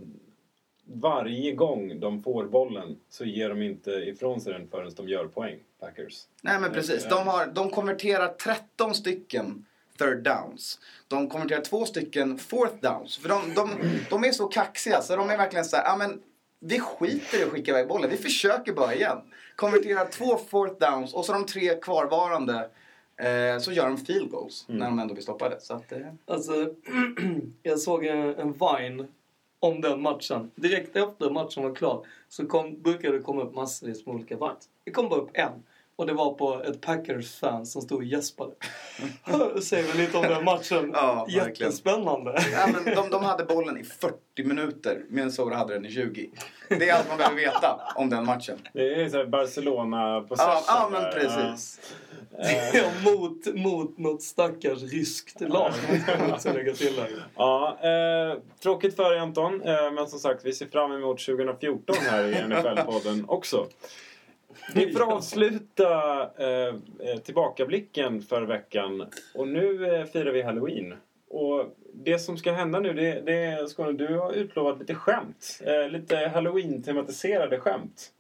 Varje gång de får bollen så ger de inte ifrån sig den förrän de gör poäng, Packers. Nej men precis, de, har, de konverterar 13 stycken third downs. De konverterar två stycken fourth downs. För de, de, de är så kaxiga så de är verkligen så här, ja men vi skiter i att skicka iväg bollen, vi försöker bara igen. Konverterar två fourth downs och så de tre kvarvarande eh, så gör de field goals när de ändå blir stoppade. Så att, eh, Alltså, jag såg en, en Vine om den matchen. Direkt efter matchen var klar så kom, brukade det komma upp massvis med olika Vines. Det kom bara upp en. Och det var på ett Packers-fan som stod och gäspade. Säger väl lite om den matchen. Ja. Jättespännande. ja, men de, de hade bollen i 40 minuter, Minnesota hade den i 20. Det är allt man behöver veta om den matchen. Det är så här Barcelona på Ja, ja men precis. Ja, mot, mot något stackars ryskt lag. måste jag lägga till där. Ja, eh, tråkigt för dig Anton, eh, men som sagt vi ser fram emot 2014 här i NFL-podden också. Vi får avsluta eh, eh, tillbakablicken för veckan och nu eh, firar vi Halloween. Och det som ska hända nu, det, det är Skåne, du har utlovat lite skämt. Eh, lite Halloween-tematiserade skämt.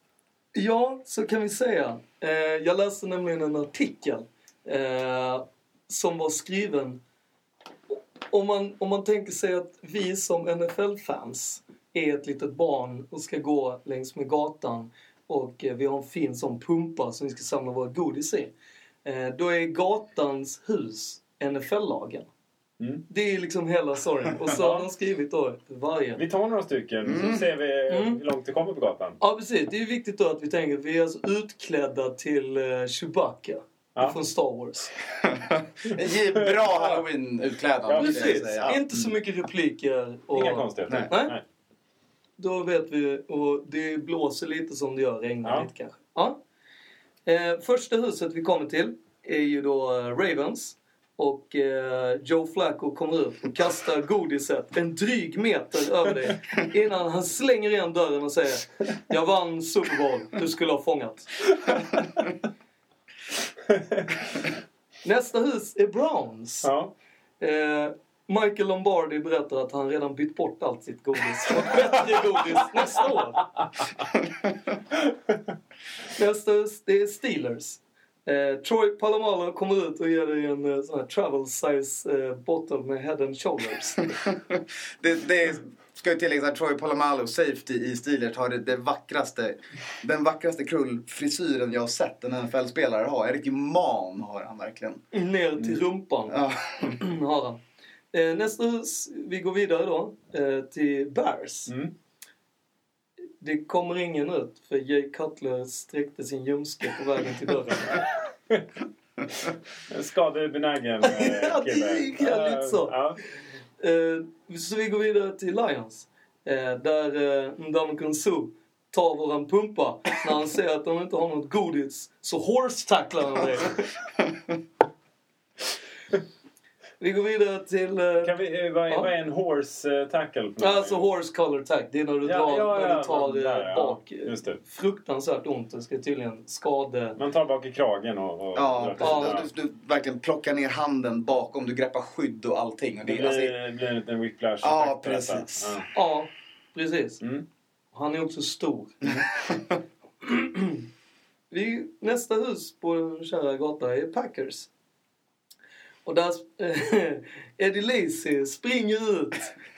Ja, så kan vi säga. Eh, jag läste nämligen en artikel eh, som var skriven... Om man, om man tänker sig att vi som NFL-fans är ett litet barn och ska gå längs med gatan och eh, vi har en fin sån pumpa som vi ska samla våra godis i. Eh, då är gatans hus NFL-lagen. Mm. Det är liksom hela storyn. Och så har de skrivit då varje. Vi tar några stycken så ser vi Mm. hur långt det kommer på gatan. Ja, precis. Det är viktigt då att vi tänker att vi är alltså utklädda till eh, Chewbacca Ja. från Star Wars. Bra halloween-utklädnad. Ja, Precis. säga. Inte så mycket repliker. Och Inga konstigheter. Nej. Nej. Då vet vi. Och det blåser lite som det gör. Regnar Ja. lite kanske. Ja. Eh, första huset vi kommer till är ju då eh, Ravens. Och eh, Joe Flacco kommer ut och kastar godiset en dryg meter över dig innan han slänger igen dörren och säger Jag vann Super Bowl, du skulle ha fångat. Nästa hus är Browns. Ja. Eh, Michael Lombardi berättar att han redan bytt bort allt sitt godis bättre godis nästa år. Nästa hus, det är Steelers. Eh, Troy Palomalo kommer ut och ger dig en eh, sån här travel size eh, bottle med head and shoulders. Det, det ska ju tilläggas att Troy Polamalu, safety i Steelers, har det, det vackraste, den vackraste krullfrisyren jag har sett en NFL-spelare ha. En riktig man har han verkligen. Ner till rumpan Ja. har han. Eh, nästa hus, vi går vidare då eh, till Bears. Mm. Det kommer ingen ut för Jay Cutler sträckte sin ljumske på vägen till dörren. En skadebenägen eh, Ja, det kille. gick ja, lite så. Ja. Eh, så vi går vidare till Lions. Eh, där eh, Ndamukong Su tar våran pumpa när han ser att de inte har något godis. Så horse-tacklar han dig. vi går vidare till... Eh, Kan vi, eh, vad, är, Ja. vad är en horse eh, tackle? Alltså horse color tack. Det är när du Ja, drar, ja, när du tar där, ja. bak. Just det. Fruktansvärt ont. Det ska tydligen skade... Man tar bak i kragen och... och Ja, Ja. Du, du verkligen plockar ner handen bakom, du greppar skydd och allting. Och Det det, blir, alltså, det blir en liten whiplash Ja, precis. Ja. Ja, precis. Mm. Han är också stor. Vi, nästa hus på den kära gatan är Packers. Och där eh, Eddie Lacy springer ut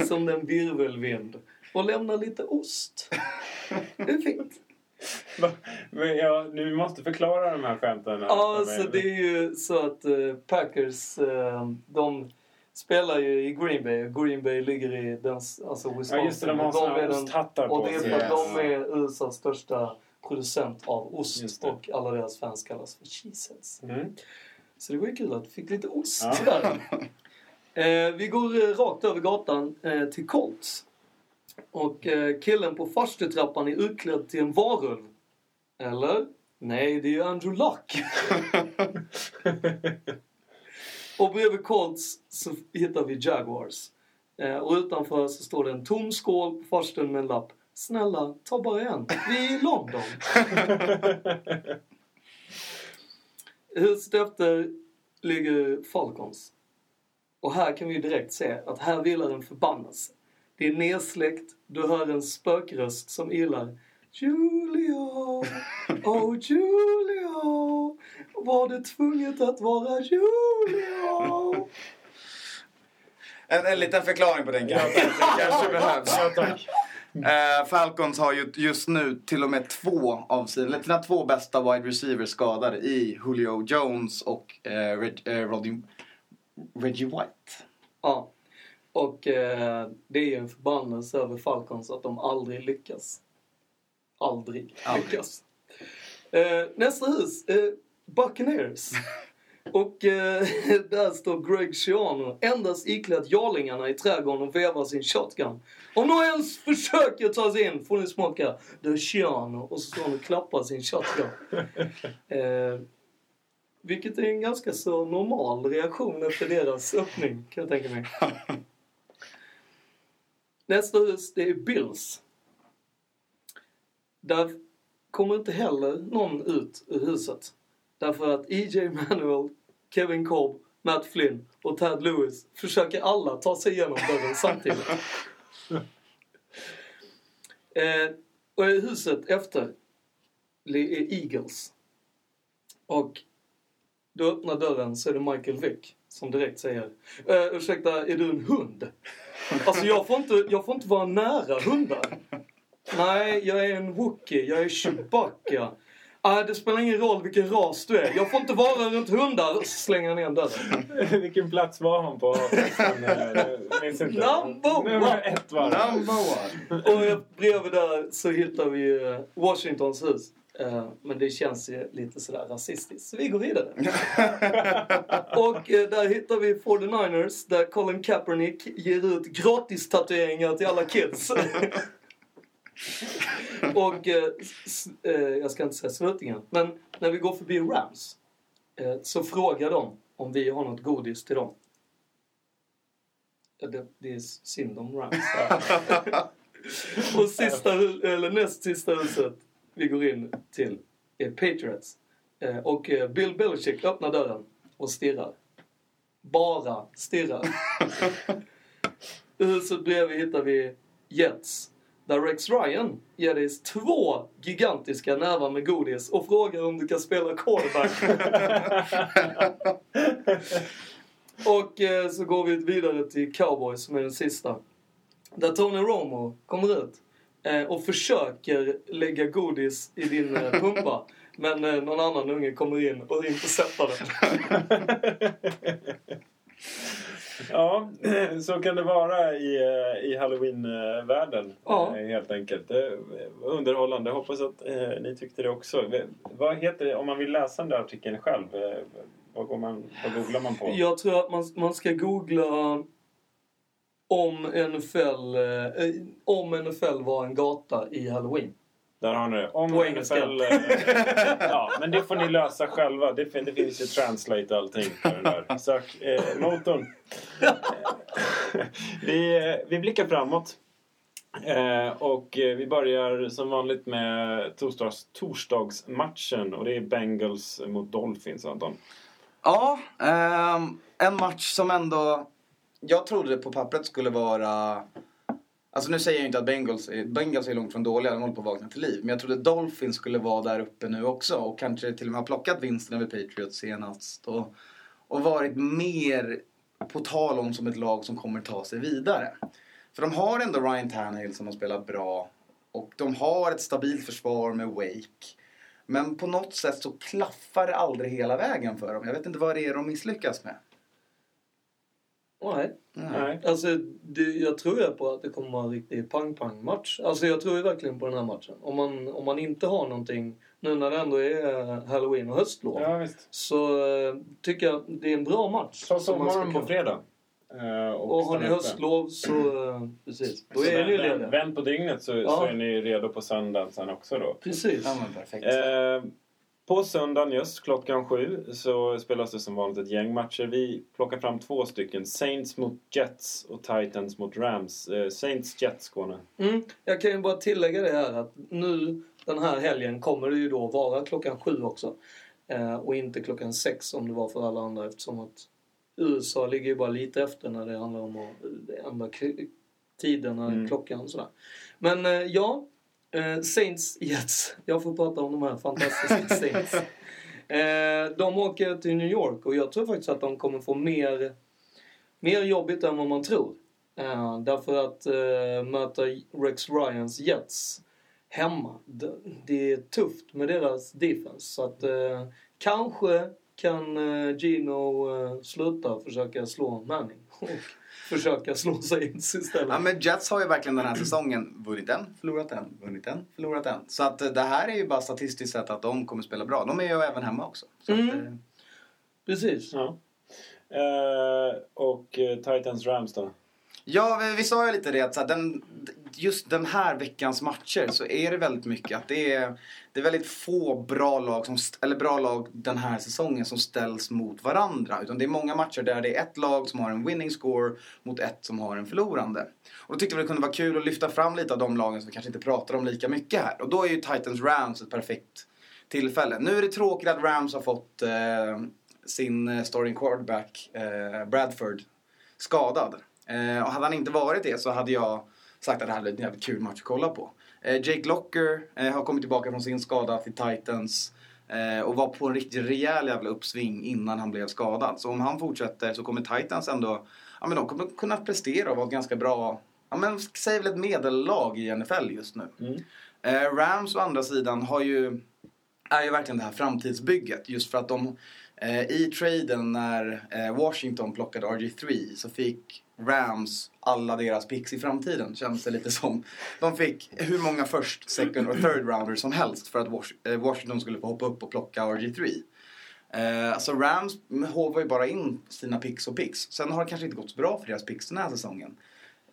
som den virvelvind och lämnar lite ost. Det är fint. Men ja, nu måste förklara de här skämten. Ja, alltså det är ju så att eh, Packers, eh, de spelar ju i Green Bay. Green Bay ligger i den, alltså Wisconsin. Ja, just det. De har såna den- osthattar på Och det är sig. för att Yes. de är USAs största producent av ost och alla deras fans kallas för cheeseheads. Mm. Så det var ju kul att vi fick lite ost Ja. där. Eh, vi går eh, rakt över gatan eh, till Colts. Och killen på farstutrappan är utklädd till en varulv. Eller? Nej, det är ju Andrew Luck. och bredvid Colts så hittar vi Jaguars. Och utanför så står det en tom skål på farstun med en lapp. Snälla, ta bara en. Vi är i London. Huset efter ligger Falcons. Och här kan vi direkt se att här vilar en förbannelse. Det är nedsläckt, du hör en spökröst som illar Julio, oh Julio, var det tvunget att vara Julio? En, en liten förklaring på den kanske, kanske behövs. Ja, tack. Eh, Falcons har ju just nu till och med två av sina, sina två bästa wide receivers skadade i Julio Jones och eh, Reg, eh, Roddy, Reggie White. Ja, och eh, det är ju en förbannelse över Falcons att de aldrig lyckas. Aldrig, Aldrig. lyckas. Eh, nästa hus, eh, Buccaneers. Och eh, där står Greg Schiano endast iklädd jarlingarna i trädgården och vevar sin shotgun. Om någon ens försöker ta sig in får ni smaka The Schiano. Och så står han och klappar sin shotgun. Eh, vilket är en ganska så normal reaktion efter deras öppning kan jag tänka mig. Nästa hus, det är Bills. Där kommer inte heller någon ut ur huset. Därför att E.J. Manuel, Kevin Cobb, Matt Flynn och Tad Lewis försöker alla ta sig igenom dörren samtidigt. eh, och i huset efter är Eagles. Och då öppnar dörren så är det Michael Vick som direkt säger eh, Ursäkta, är du en hund? Alltså jag får inte, jag får inte vara nära hundar. Nej, jag är en Wookie, jag är Chewbacca. Ah, det spelar ingen roll vilken ras du är. Jag får inte vara runt hundar. Så slänger han igen dörren. Vilken plats var han på? minns inte. Number one. Nummer ett var det. Number one. Och bredvid där så hittar vi eh, Washingtons hus. Eh, Men det känns ju lite sådär rasistiskt. Så vi går vidare. Och eh, där hittar vi 49ers där Colin Kaepernick ger ut gratis tatueringar till alla kids. Och eh, eh, jag ska inte säga slutningen, men när vi går förbi Rams eh, så frågar de om vi har något godis till dem. Det, det är synd om Rams. Och sista, eller näst sista huset vi går in till är Patriots. Eh, och eh, Bill Belichick öppnar dörren och stirrar. Bara stirrar. I huset bredvid hittar vi Jets. Där Rex Ryan ger dig två gigantiska nävar med godis och frågar om du kan spela quarterback. och eh, så går vi vidare till Cowboys som är den sista. Där Tony Romo kommer ut eh, och försöker lägga godis i din eh, pumpa. Men eh, någon annan unge kommer in och interceptar den. Ja, så kan det vara i, eh, i halloween-världen. Ja. eh, Helt enkelt. Underhållande. Hoppas att eh, ni tyckte det också. Vad heter det, om man vill läsa den där artikeln själv? eh, Vad, går man, vad googlar man på? Jag tror att man, man ska googla om NFL, eh, om NFL var en gata i Halloween. Där har ni det. Om På engelska. Eh, ja, men det får ni lösa själva. Det, fin- det finns ju translate och allting där. Sök eh, motorn. vi, eh, vi blickar framåt. Eh, och eh, vi börjar som vanligt med torsdags, torsdagsmatchen. Och det är Bengals mot Dolphins, Anton. Ja, ehm, en match som ändå... Jag trodde på pappret skulle vara... Alltså nu säger jag inte att Bengals är, Bengals är långt från dåliga, de håller på att vakna till liv. Men jag trodde Dolphins skulle vara där uppe nu också och kanske till och med ha plockat vinsten över Patriots senast. Och, och varit mer på tal om som ett lag som kommer ta sig vidare. För de har ändå Ryan Tannehill som har spelat bra. Och de har ett stabilt försvar med Wake. Men på något sätt så klaffar det aldrig hela vägen för dem. Jag vet inte vad det är de misslyckas med. Nej. Nej. Alltså, det, jag tror ju på att det kommer vara en riktig pang-pang-match. Alltså jag tror ju verkligen på den här matchen. Om man, om man inte har någonting, nu när det ändå är halloween och höstlov, Ja, visst. så eh, tycker jag det är en bra match. Ta som man ska sommaren på fredag. Eh, Och har ni höstlov så, eh, precis, då Så är ni ju vänd- på dygnet så, Ja. så är ni redo på söndagen sen också då. Precis. Ja, men perfekt. Eh, På söndagen just klockan sju så spelas det som vanligt ett gäng matcher. Vi plockar fram två stycken. Saints mot Jets och Titans mot Rams. Eh, Saints Jets, Skåne. Mm, jag kan ju bara tillägga det här att nu den här helgen kommer det ju då vara klockan sju också. Eh, och inte klockan sex som det var för alla andra eftersom att USA ligger ju bara lite efter när det handlar om att ändra tiderna, Mm. klockan och sådär. Men eh, ja, eh, Saints Jets. Jag får prata om de här fantastiska Saints. Eh, de åker till New York och jag tror faktiskt att de kommer få mer, mer jobbigt än vad man tror. Eh, därför att möta Rex Ryans Jets hemma, det, det är tufft med deras defense. Så att kanske kan Gino sluta försöka slå Manning försöka slå Saints istället. Ja, men Jets har ju verkligen den här säsongen vunnit en, förlorat en, vunnit en, förlorat en. Så att eh, det här är ju bara statistiskt sett att de kommer spela bra. De är ju även hemma också. Så Mm. att, eh, Precis. Ja. Eh, och eh, Titans Rams då? Ja, vi, vi sa ju lite det att så här, den, just den här veckans matcher så är det väldigt mycket att det är, det är väldigt få bra lag, som, eller bra lag den här säsongen som ställs mot varandra. Utan det är många matcher där det är ett lag som har en winning score mot ett som har en förlorande. Och då tyckte vi det kunde vara kul att lyfta fram lite av de lagen som vi kanske inte pratar om lika mycket här. Och då är ju Titans Rams ett perfekt tillfälle. Nu är det tråkigt att Rams har fått eh, sin eh, starting quarterback eh, Bradford skadad. Eh, och hade han inte varit det så hade jag sagt att det här blev en jävligt kul match att kolla på. Eh, Jake Locker eh, har kommit tillbaka från sin skada till Titans eh, och var på en riktigt rejäl jävla uppsving innan han blev skadad. Så om han fortsätter så kommer Titans ändå, ja men de kommer kunna prestera och vara ett ganska bra, ja men säg väl ett medellag i NFL just nu. Mm. Rams å andra sidan har ju, är ju verkligen det här framtidsbygget. Just för att de i traden när Washington plockade RG3 så fick Rams alla deras picks i framtiden känns det lite som. De fick hur många first, second och third rounders som helst för att eh, Washington skulle få hoppa upp och plocka RG3. Eh, alltså Rams hovar ju bara in sina picks och picks. Sen har det kanske inte gått så bra för deras picks den här säsongen.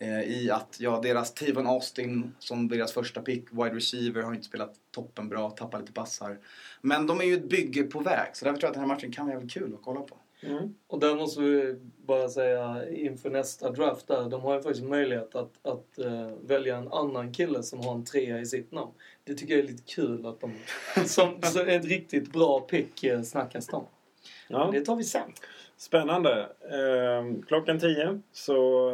Eh, I att, ja, deras Tevon Austin som deras första pick, wide receiver, har inte spelat toppen bra, tappar lite passar. Men de är ju ett bygge på väg, så därför tror jag att den här matchen kan vara jävligt kul att kolla på. Mm. Och där måste vi bara säga inför nästa draft där, de har ju faktiskt möjlighet att, att eh, välja en annan kille som har en trea i sitt namn. Det tycker jag är lite kul att de, som, så ett riktigt bra pick eh, snackas om. Ja. Det tar vi sen. Spännande. Eh, klockan 10 så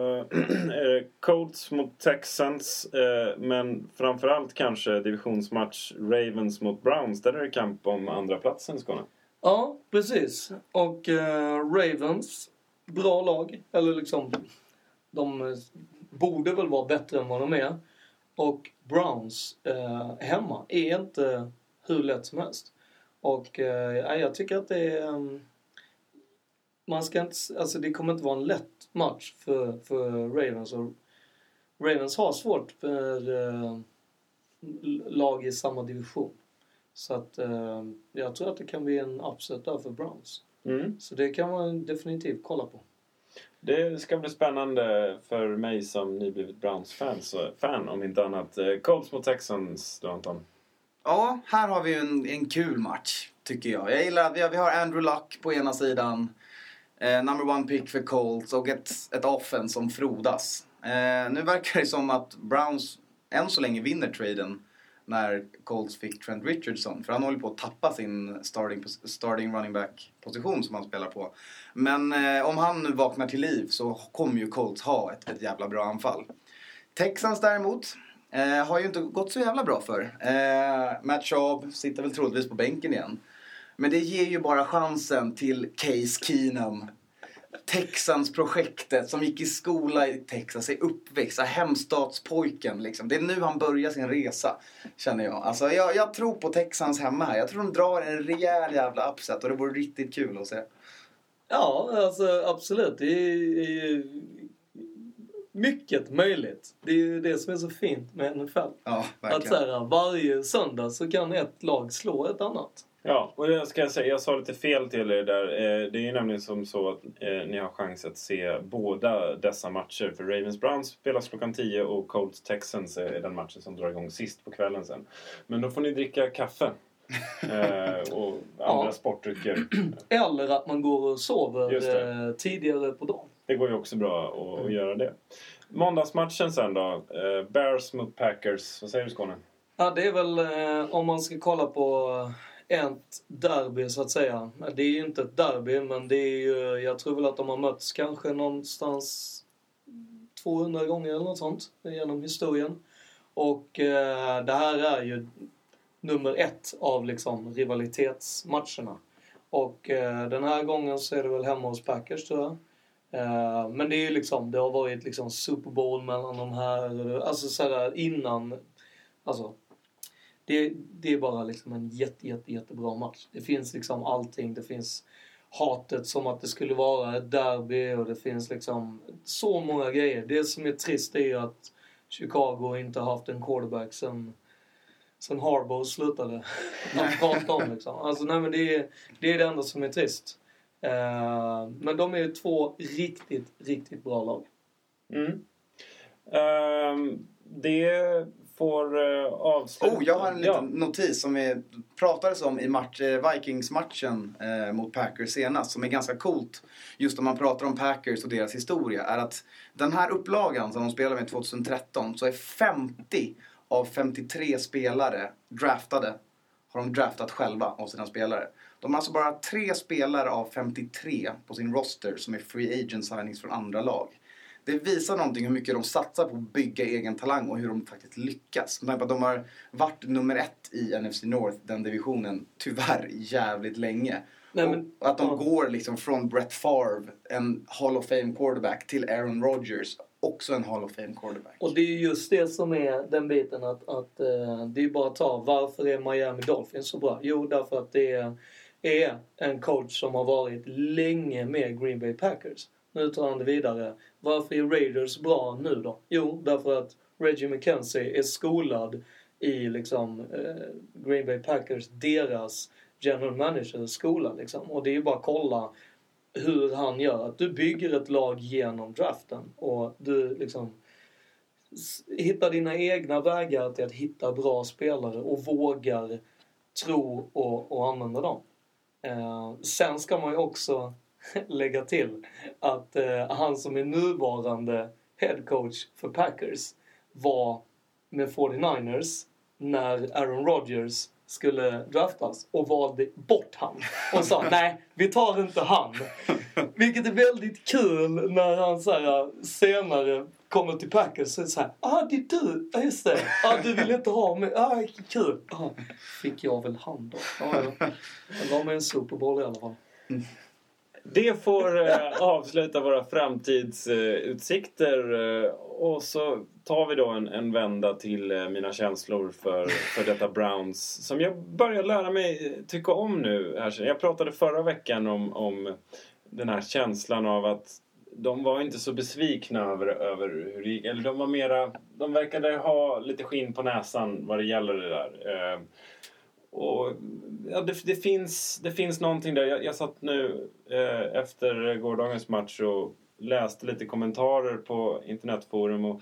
är det Colts mot Texans. Eh, men framförallt kanske divisionsmatch Ravens mot Browns. Där är det kamp om andra platsen Skåne. Ja, precis. Och eh, Ravens, bra lag. Eller liksom, de eh, borde väl vara bättre än vad de är. Och Browns eh, hemma är inte hur lätt som helst. Och eh, jag tycker att det är... Mm, man ska inte, alltså det kommer inte vara en lätt match för, för Ravens. Och Ravens har svårt för eh, lag i samma division. Så att eh, jag tror att det kan bli en upset där för Browns. Mm. Så det kan man definitivt kolla på. Det ska bli spännande för mig som nyblivet Browns-fan så- fan, om inte annat. Eh, Colts mot Texans då Anton. Ja, här har vi en, en kul match, tycker jag. Jag gillar att vi har, vi har Andrew Luck på ena sidan, eh, number one pick för Colts och ett, ett offense som frodas. Eh, nu verkar det som att Browns än så länge vinner traden när Colts fick Trent Richardson. För han håller på att tappa sin starting, starting running back position som han spelar på. Men eh, om han nu vaknar till liv så kommer ju Colts ha ett, ett jävla bra anfall. Texans däremot eh, har ju inte gått så jävla bra för. Eh, Matt Schaub sitter väl troligtvis på bänken igen. Men det ger ju bara chansen till Case Keenum. Texans-projektet som gick i skola i Texas, är uppväxt, hemstatspojken liksom. Det är nu han börjar sin resa, känner jag. Alltså jag, jag tror på Texans hemma här. Jag tror de drar en rejäl jävla upset och det vore riktigt kul att se. Ja, alltså absolut. Det är, ju mycket möjligt. Det är ju det som är så fint med NFL. Ja, Att så verkligen. här, varje söndag så kan ett lag slå ett annat. Ja, och det ska jag säga, jag sa lite fel till er där. Eh, Det är ju nämligen som så att eh, ni har chans att se båda dessa matcher. För Ravens Browns spelas klockan 10 och Colts Texans är den matchen som drar igång sist på kvällen sen. Men då får ni dricka kaffe. Eh, och andra Ja. sportdrycker. Eller att man går och sover tidigare på dagen. Det går ju också bra att, att göra det. Måndagsmatchen sen då. Bears mot Packers. Vad säger du Skåne? Ja, det är väl om man ska kolla på ett derby så att säga. Det är ju inte ett derby men det är ju, jag tror väl att de har mötts kanske någonstans 200 gånger eller något sånt genom historien. Och eh, det här är ju nummer ett av liksom rivalitetsmatcherna. Och eh, den här gången så är det väl hemma hos Packers tror jag. Eh, men det är ju liksom, det har varit liksom Super Bowl mellan de här, alltså sådär innan, alltså det, det är bara liksom en jätte, jätte, jättebra match. Det finns liksom allting. Det finns hatet som att det skulle vara ett derby och det finns liksom så många grejer. Det som är trist är ju att Chicago inte har haft en quarterback sen, sen Harbaugh slutade att prata om liksom. Alltså nej men det är, det är det enda som är trist. Eh, men de är ju två riktigt, riktigt bra lag. Mm. Ehm, det får uh, avsluta. Oh, jag har en liten Ja. notis som vi pratades om i match, eh, Vikings-matchen eh, mot Packers senast, som är ganska coolt. Just om man pratar om Packers och deras historia, är att den här upplagan som de spelade med 2013, så är 50 av 53 spelare draftade, har de draftat själva av sina spelare. De har alltså bara tre spelare av 53 på sin roster som är free agent signings från andra lag. Det visar någonting hur mycket de satsar på att bygga egen talang och hur de faktiskt lyckas. De har varit nummer ett i NFC North, den divisionen, tyvärr jävligt länge. Nej, men- och att de ja. går liksom från Brett Favre, en Hall of Fame quarterback, till Aaron Rodgers, också en Hall of Fame quarterback. Och det är just det som är den biten att, att eh, det är bara att ta. Varför är Miami Dolphins så bra? Jo, därför att det är, är en coach som har varit länge med Green Bay Packers. Nu tar han det vidare. Varför är Raiders bra nu då? Jo, därför att Reggie McKenzie är skolad i liksom eh, Green Bay Packers, deras general manager skola liksom. Och det är ju bara att kolla hur han gör. Att du bygger ett lag genom draften och du liksom hittar dina egna vägar till att hitta bra spelare och vågar tro och, och använda dem. Eh, sen ska man ju också lägga till att eh, han som är nuvarande head coach för Packers var med 49ers när Aaron Rodgers skulle draftas och valde bort han och sa nej, vi tar inte han. Vilket är väldigt kul när han så här, senare kommer till Packers och säger så här, ah det är du, ja just det, ah du vill inte ha mig, ah kul. Ah, fick jag väl han då. Ah, ja. Jag var med en Super Bowl i alla fall. Det får eh, avsluta våra framtidsutsikter. Eh, och så tar vi då en, en vända till eh, mina känslor för, för detta Browns. Som jag börjar lära mig eh, tycka om nu. Här. Jag pratade förra veckan om, om den här känslan av att de var inte så besvikna över, över hur det gick. Eller de var mera... De verkade ha lite skinn på näsan vad det gäller det där. Eh, och ja, det, det, finns, det finns någonting där. Jag, jag satt nu eh, efter gårdagens match och läste lite kommentarer på internetforum. Och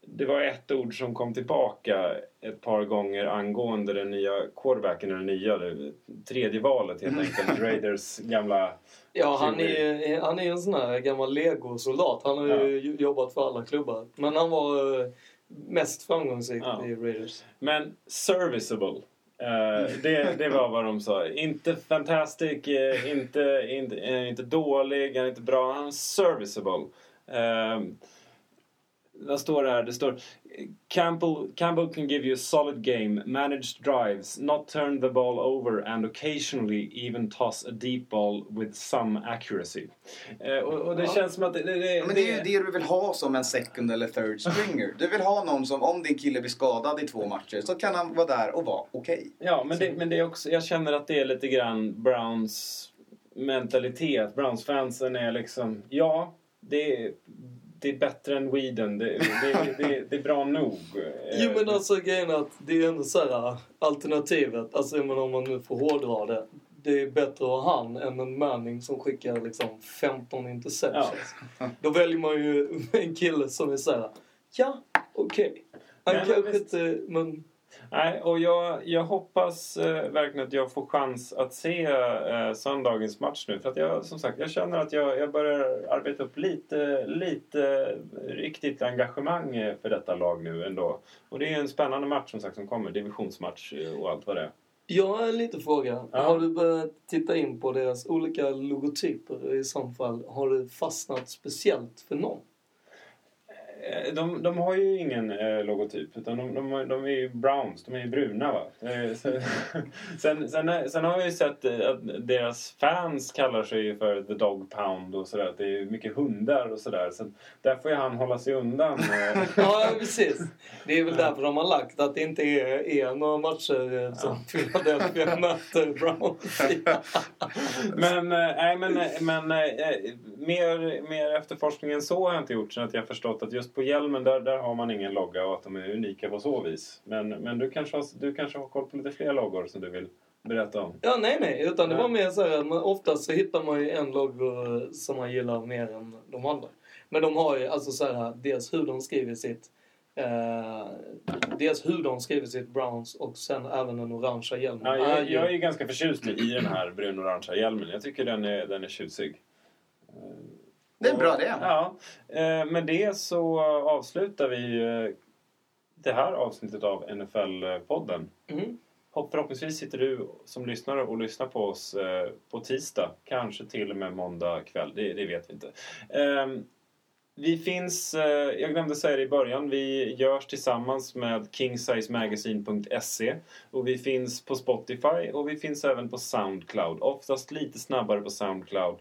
det var ett ord som kom tillbaka ett par gånger angående den nya quarterbacken, eller nya, det, tredje valet helt enkelt. Raiders gamla... Ja, han är han är en sån här gammal legosoldat. Han har ju jobbat för alla klubbar. Men han var eh, mest framgångsrik Ja. i Raiders. Men serviceable. Eh, det, det var vad de sa. Inte fantastic, eh, inte, inte, eh, inte dålig, inte bra. Han är serviceable. Uh, vad står det här? Det står Campbell, Campbell can give you a solid game, manage drives, not turn the ball over and occasionally even toss a deep ball with some accuracy. Eh, och, och det Ja. känns som att det, det, det, men det är ju det du vill ha som en second eller third stringer. Du vill ha någon som, om din kille blir skadad i två matcher, så kan han vara där och vara okej. Ja, men det, men det är också, jag känner att det är lite grann Browns mentalitet. Browns-fansen är liksom, ja, det är, det är bättre än Weeden. Det, det, det, det är bra nog. Jo men alltså grejen är att det är ändå så här alternativet. Alltså menar, om man nu får hårdra det. Det är bättre att ha han än en Manning som skickar liksom 15 interceptions. Då väljer man ju en kille som är så här. ja okej. Han Men kanske inte, men Nej, och jag, jag hoppas eh, verkligen att jag får chans att se eh, söndagens match nu. För att jag, som sagt, jag känner att jag, jag börjar arbeta upp lite, lite riktigt engagemang eh, för detta lag nu ändå. Och det är en spännande match som sagt som kommer. Divisionsmatch eh, och allt vad det är. Jag har en liten fråga. Ja. Har du börjat titta in på deras olika logotyper? I så fall, har du fastnat speciellt för någon? Eh, De, de har ju ingen eh, logotyp, utan de, de, de är ju browns, de är ju bruna. Va? Eh, sen, sen, sen har jag ju sett att deras fans kallar sig för The Dog Pound och sådär. Det är mycket hundar och sådär. Så där får ju han hålla sig undan. Ja, precis. Det är väl därför de har lagt att det inte är, är några matcher som Philadelphia möter Browns. Men, nej, men, men mer, mer efterforskning än så har jag inte gjort. Så att jag förstått att just på hjälmen där, där har man ingen logga och att de är unika på så vis. Men, men du, kanske har, du kanske har koll på lite fler loggor som du vill berätta om? Ja, nej, nej. Utan det var Nej. mer så här att man, oftast så hittar man ju en logo som man gillar mer än de andra. Men de har ju alltså så här, dels hur de skriver sitt eh, dels hur de skriver sitt Browns och sen även den orangea hjälmen. Ja, är jag, ju- jag är ju ganska förtjust i den här brun-orangea hjälmen. Jag tycker den är, den är tjusig. Det är en bra idé. Ja. Eh, Med det så avslutar vi eh, det här avsnittet av NFL-podden. Mm. Hopp- Förhoppningsvis sitter du som lyssnare och lyssnar på oss eh, på tisdag. Kanske till och med måndag kväll. Det, det vet vi inte. Ehm, vi finns, jag glömde säga det i början, vi görs tillsammans med kingsizemagazine.se och vi finns på Spotify och vi finns även på Soundcloud. Oftast lite snabbare på Soundcloud.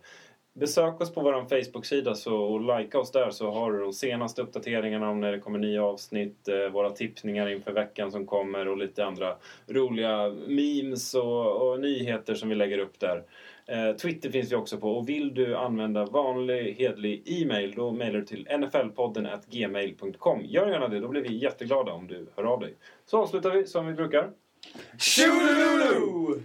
Besök oss på vår Facebook-sida så, och likea oss där så har du de senaste uppdateringarna om när det kommer nya avsnitt, eh, våra tippningar inför veckan som kommer och lite andra roliga memes och, och nyheter som vi lägger upp där. Eh, Twitter finns vi också på och vill du använda vanlig hedlig e-mail då mejlar du till nflpodden gmail.com. Gör gärna det, då blir vi jätteglada om du hör av dig. Så avslutar vi som vi brukar. Tjolululu!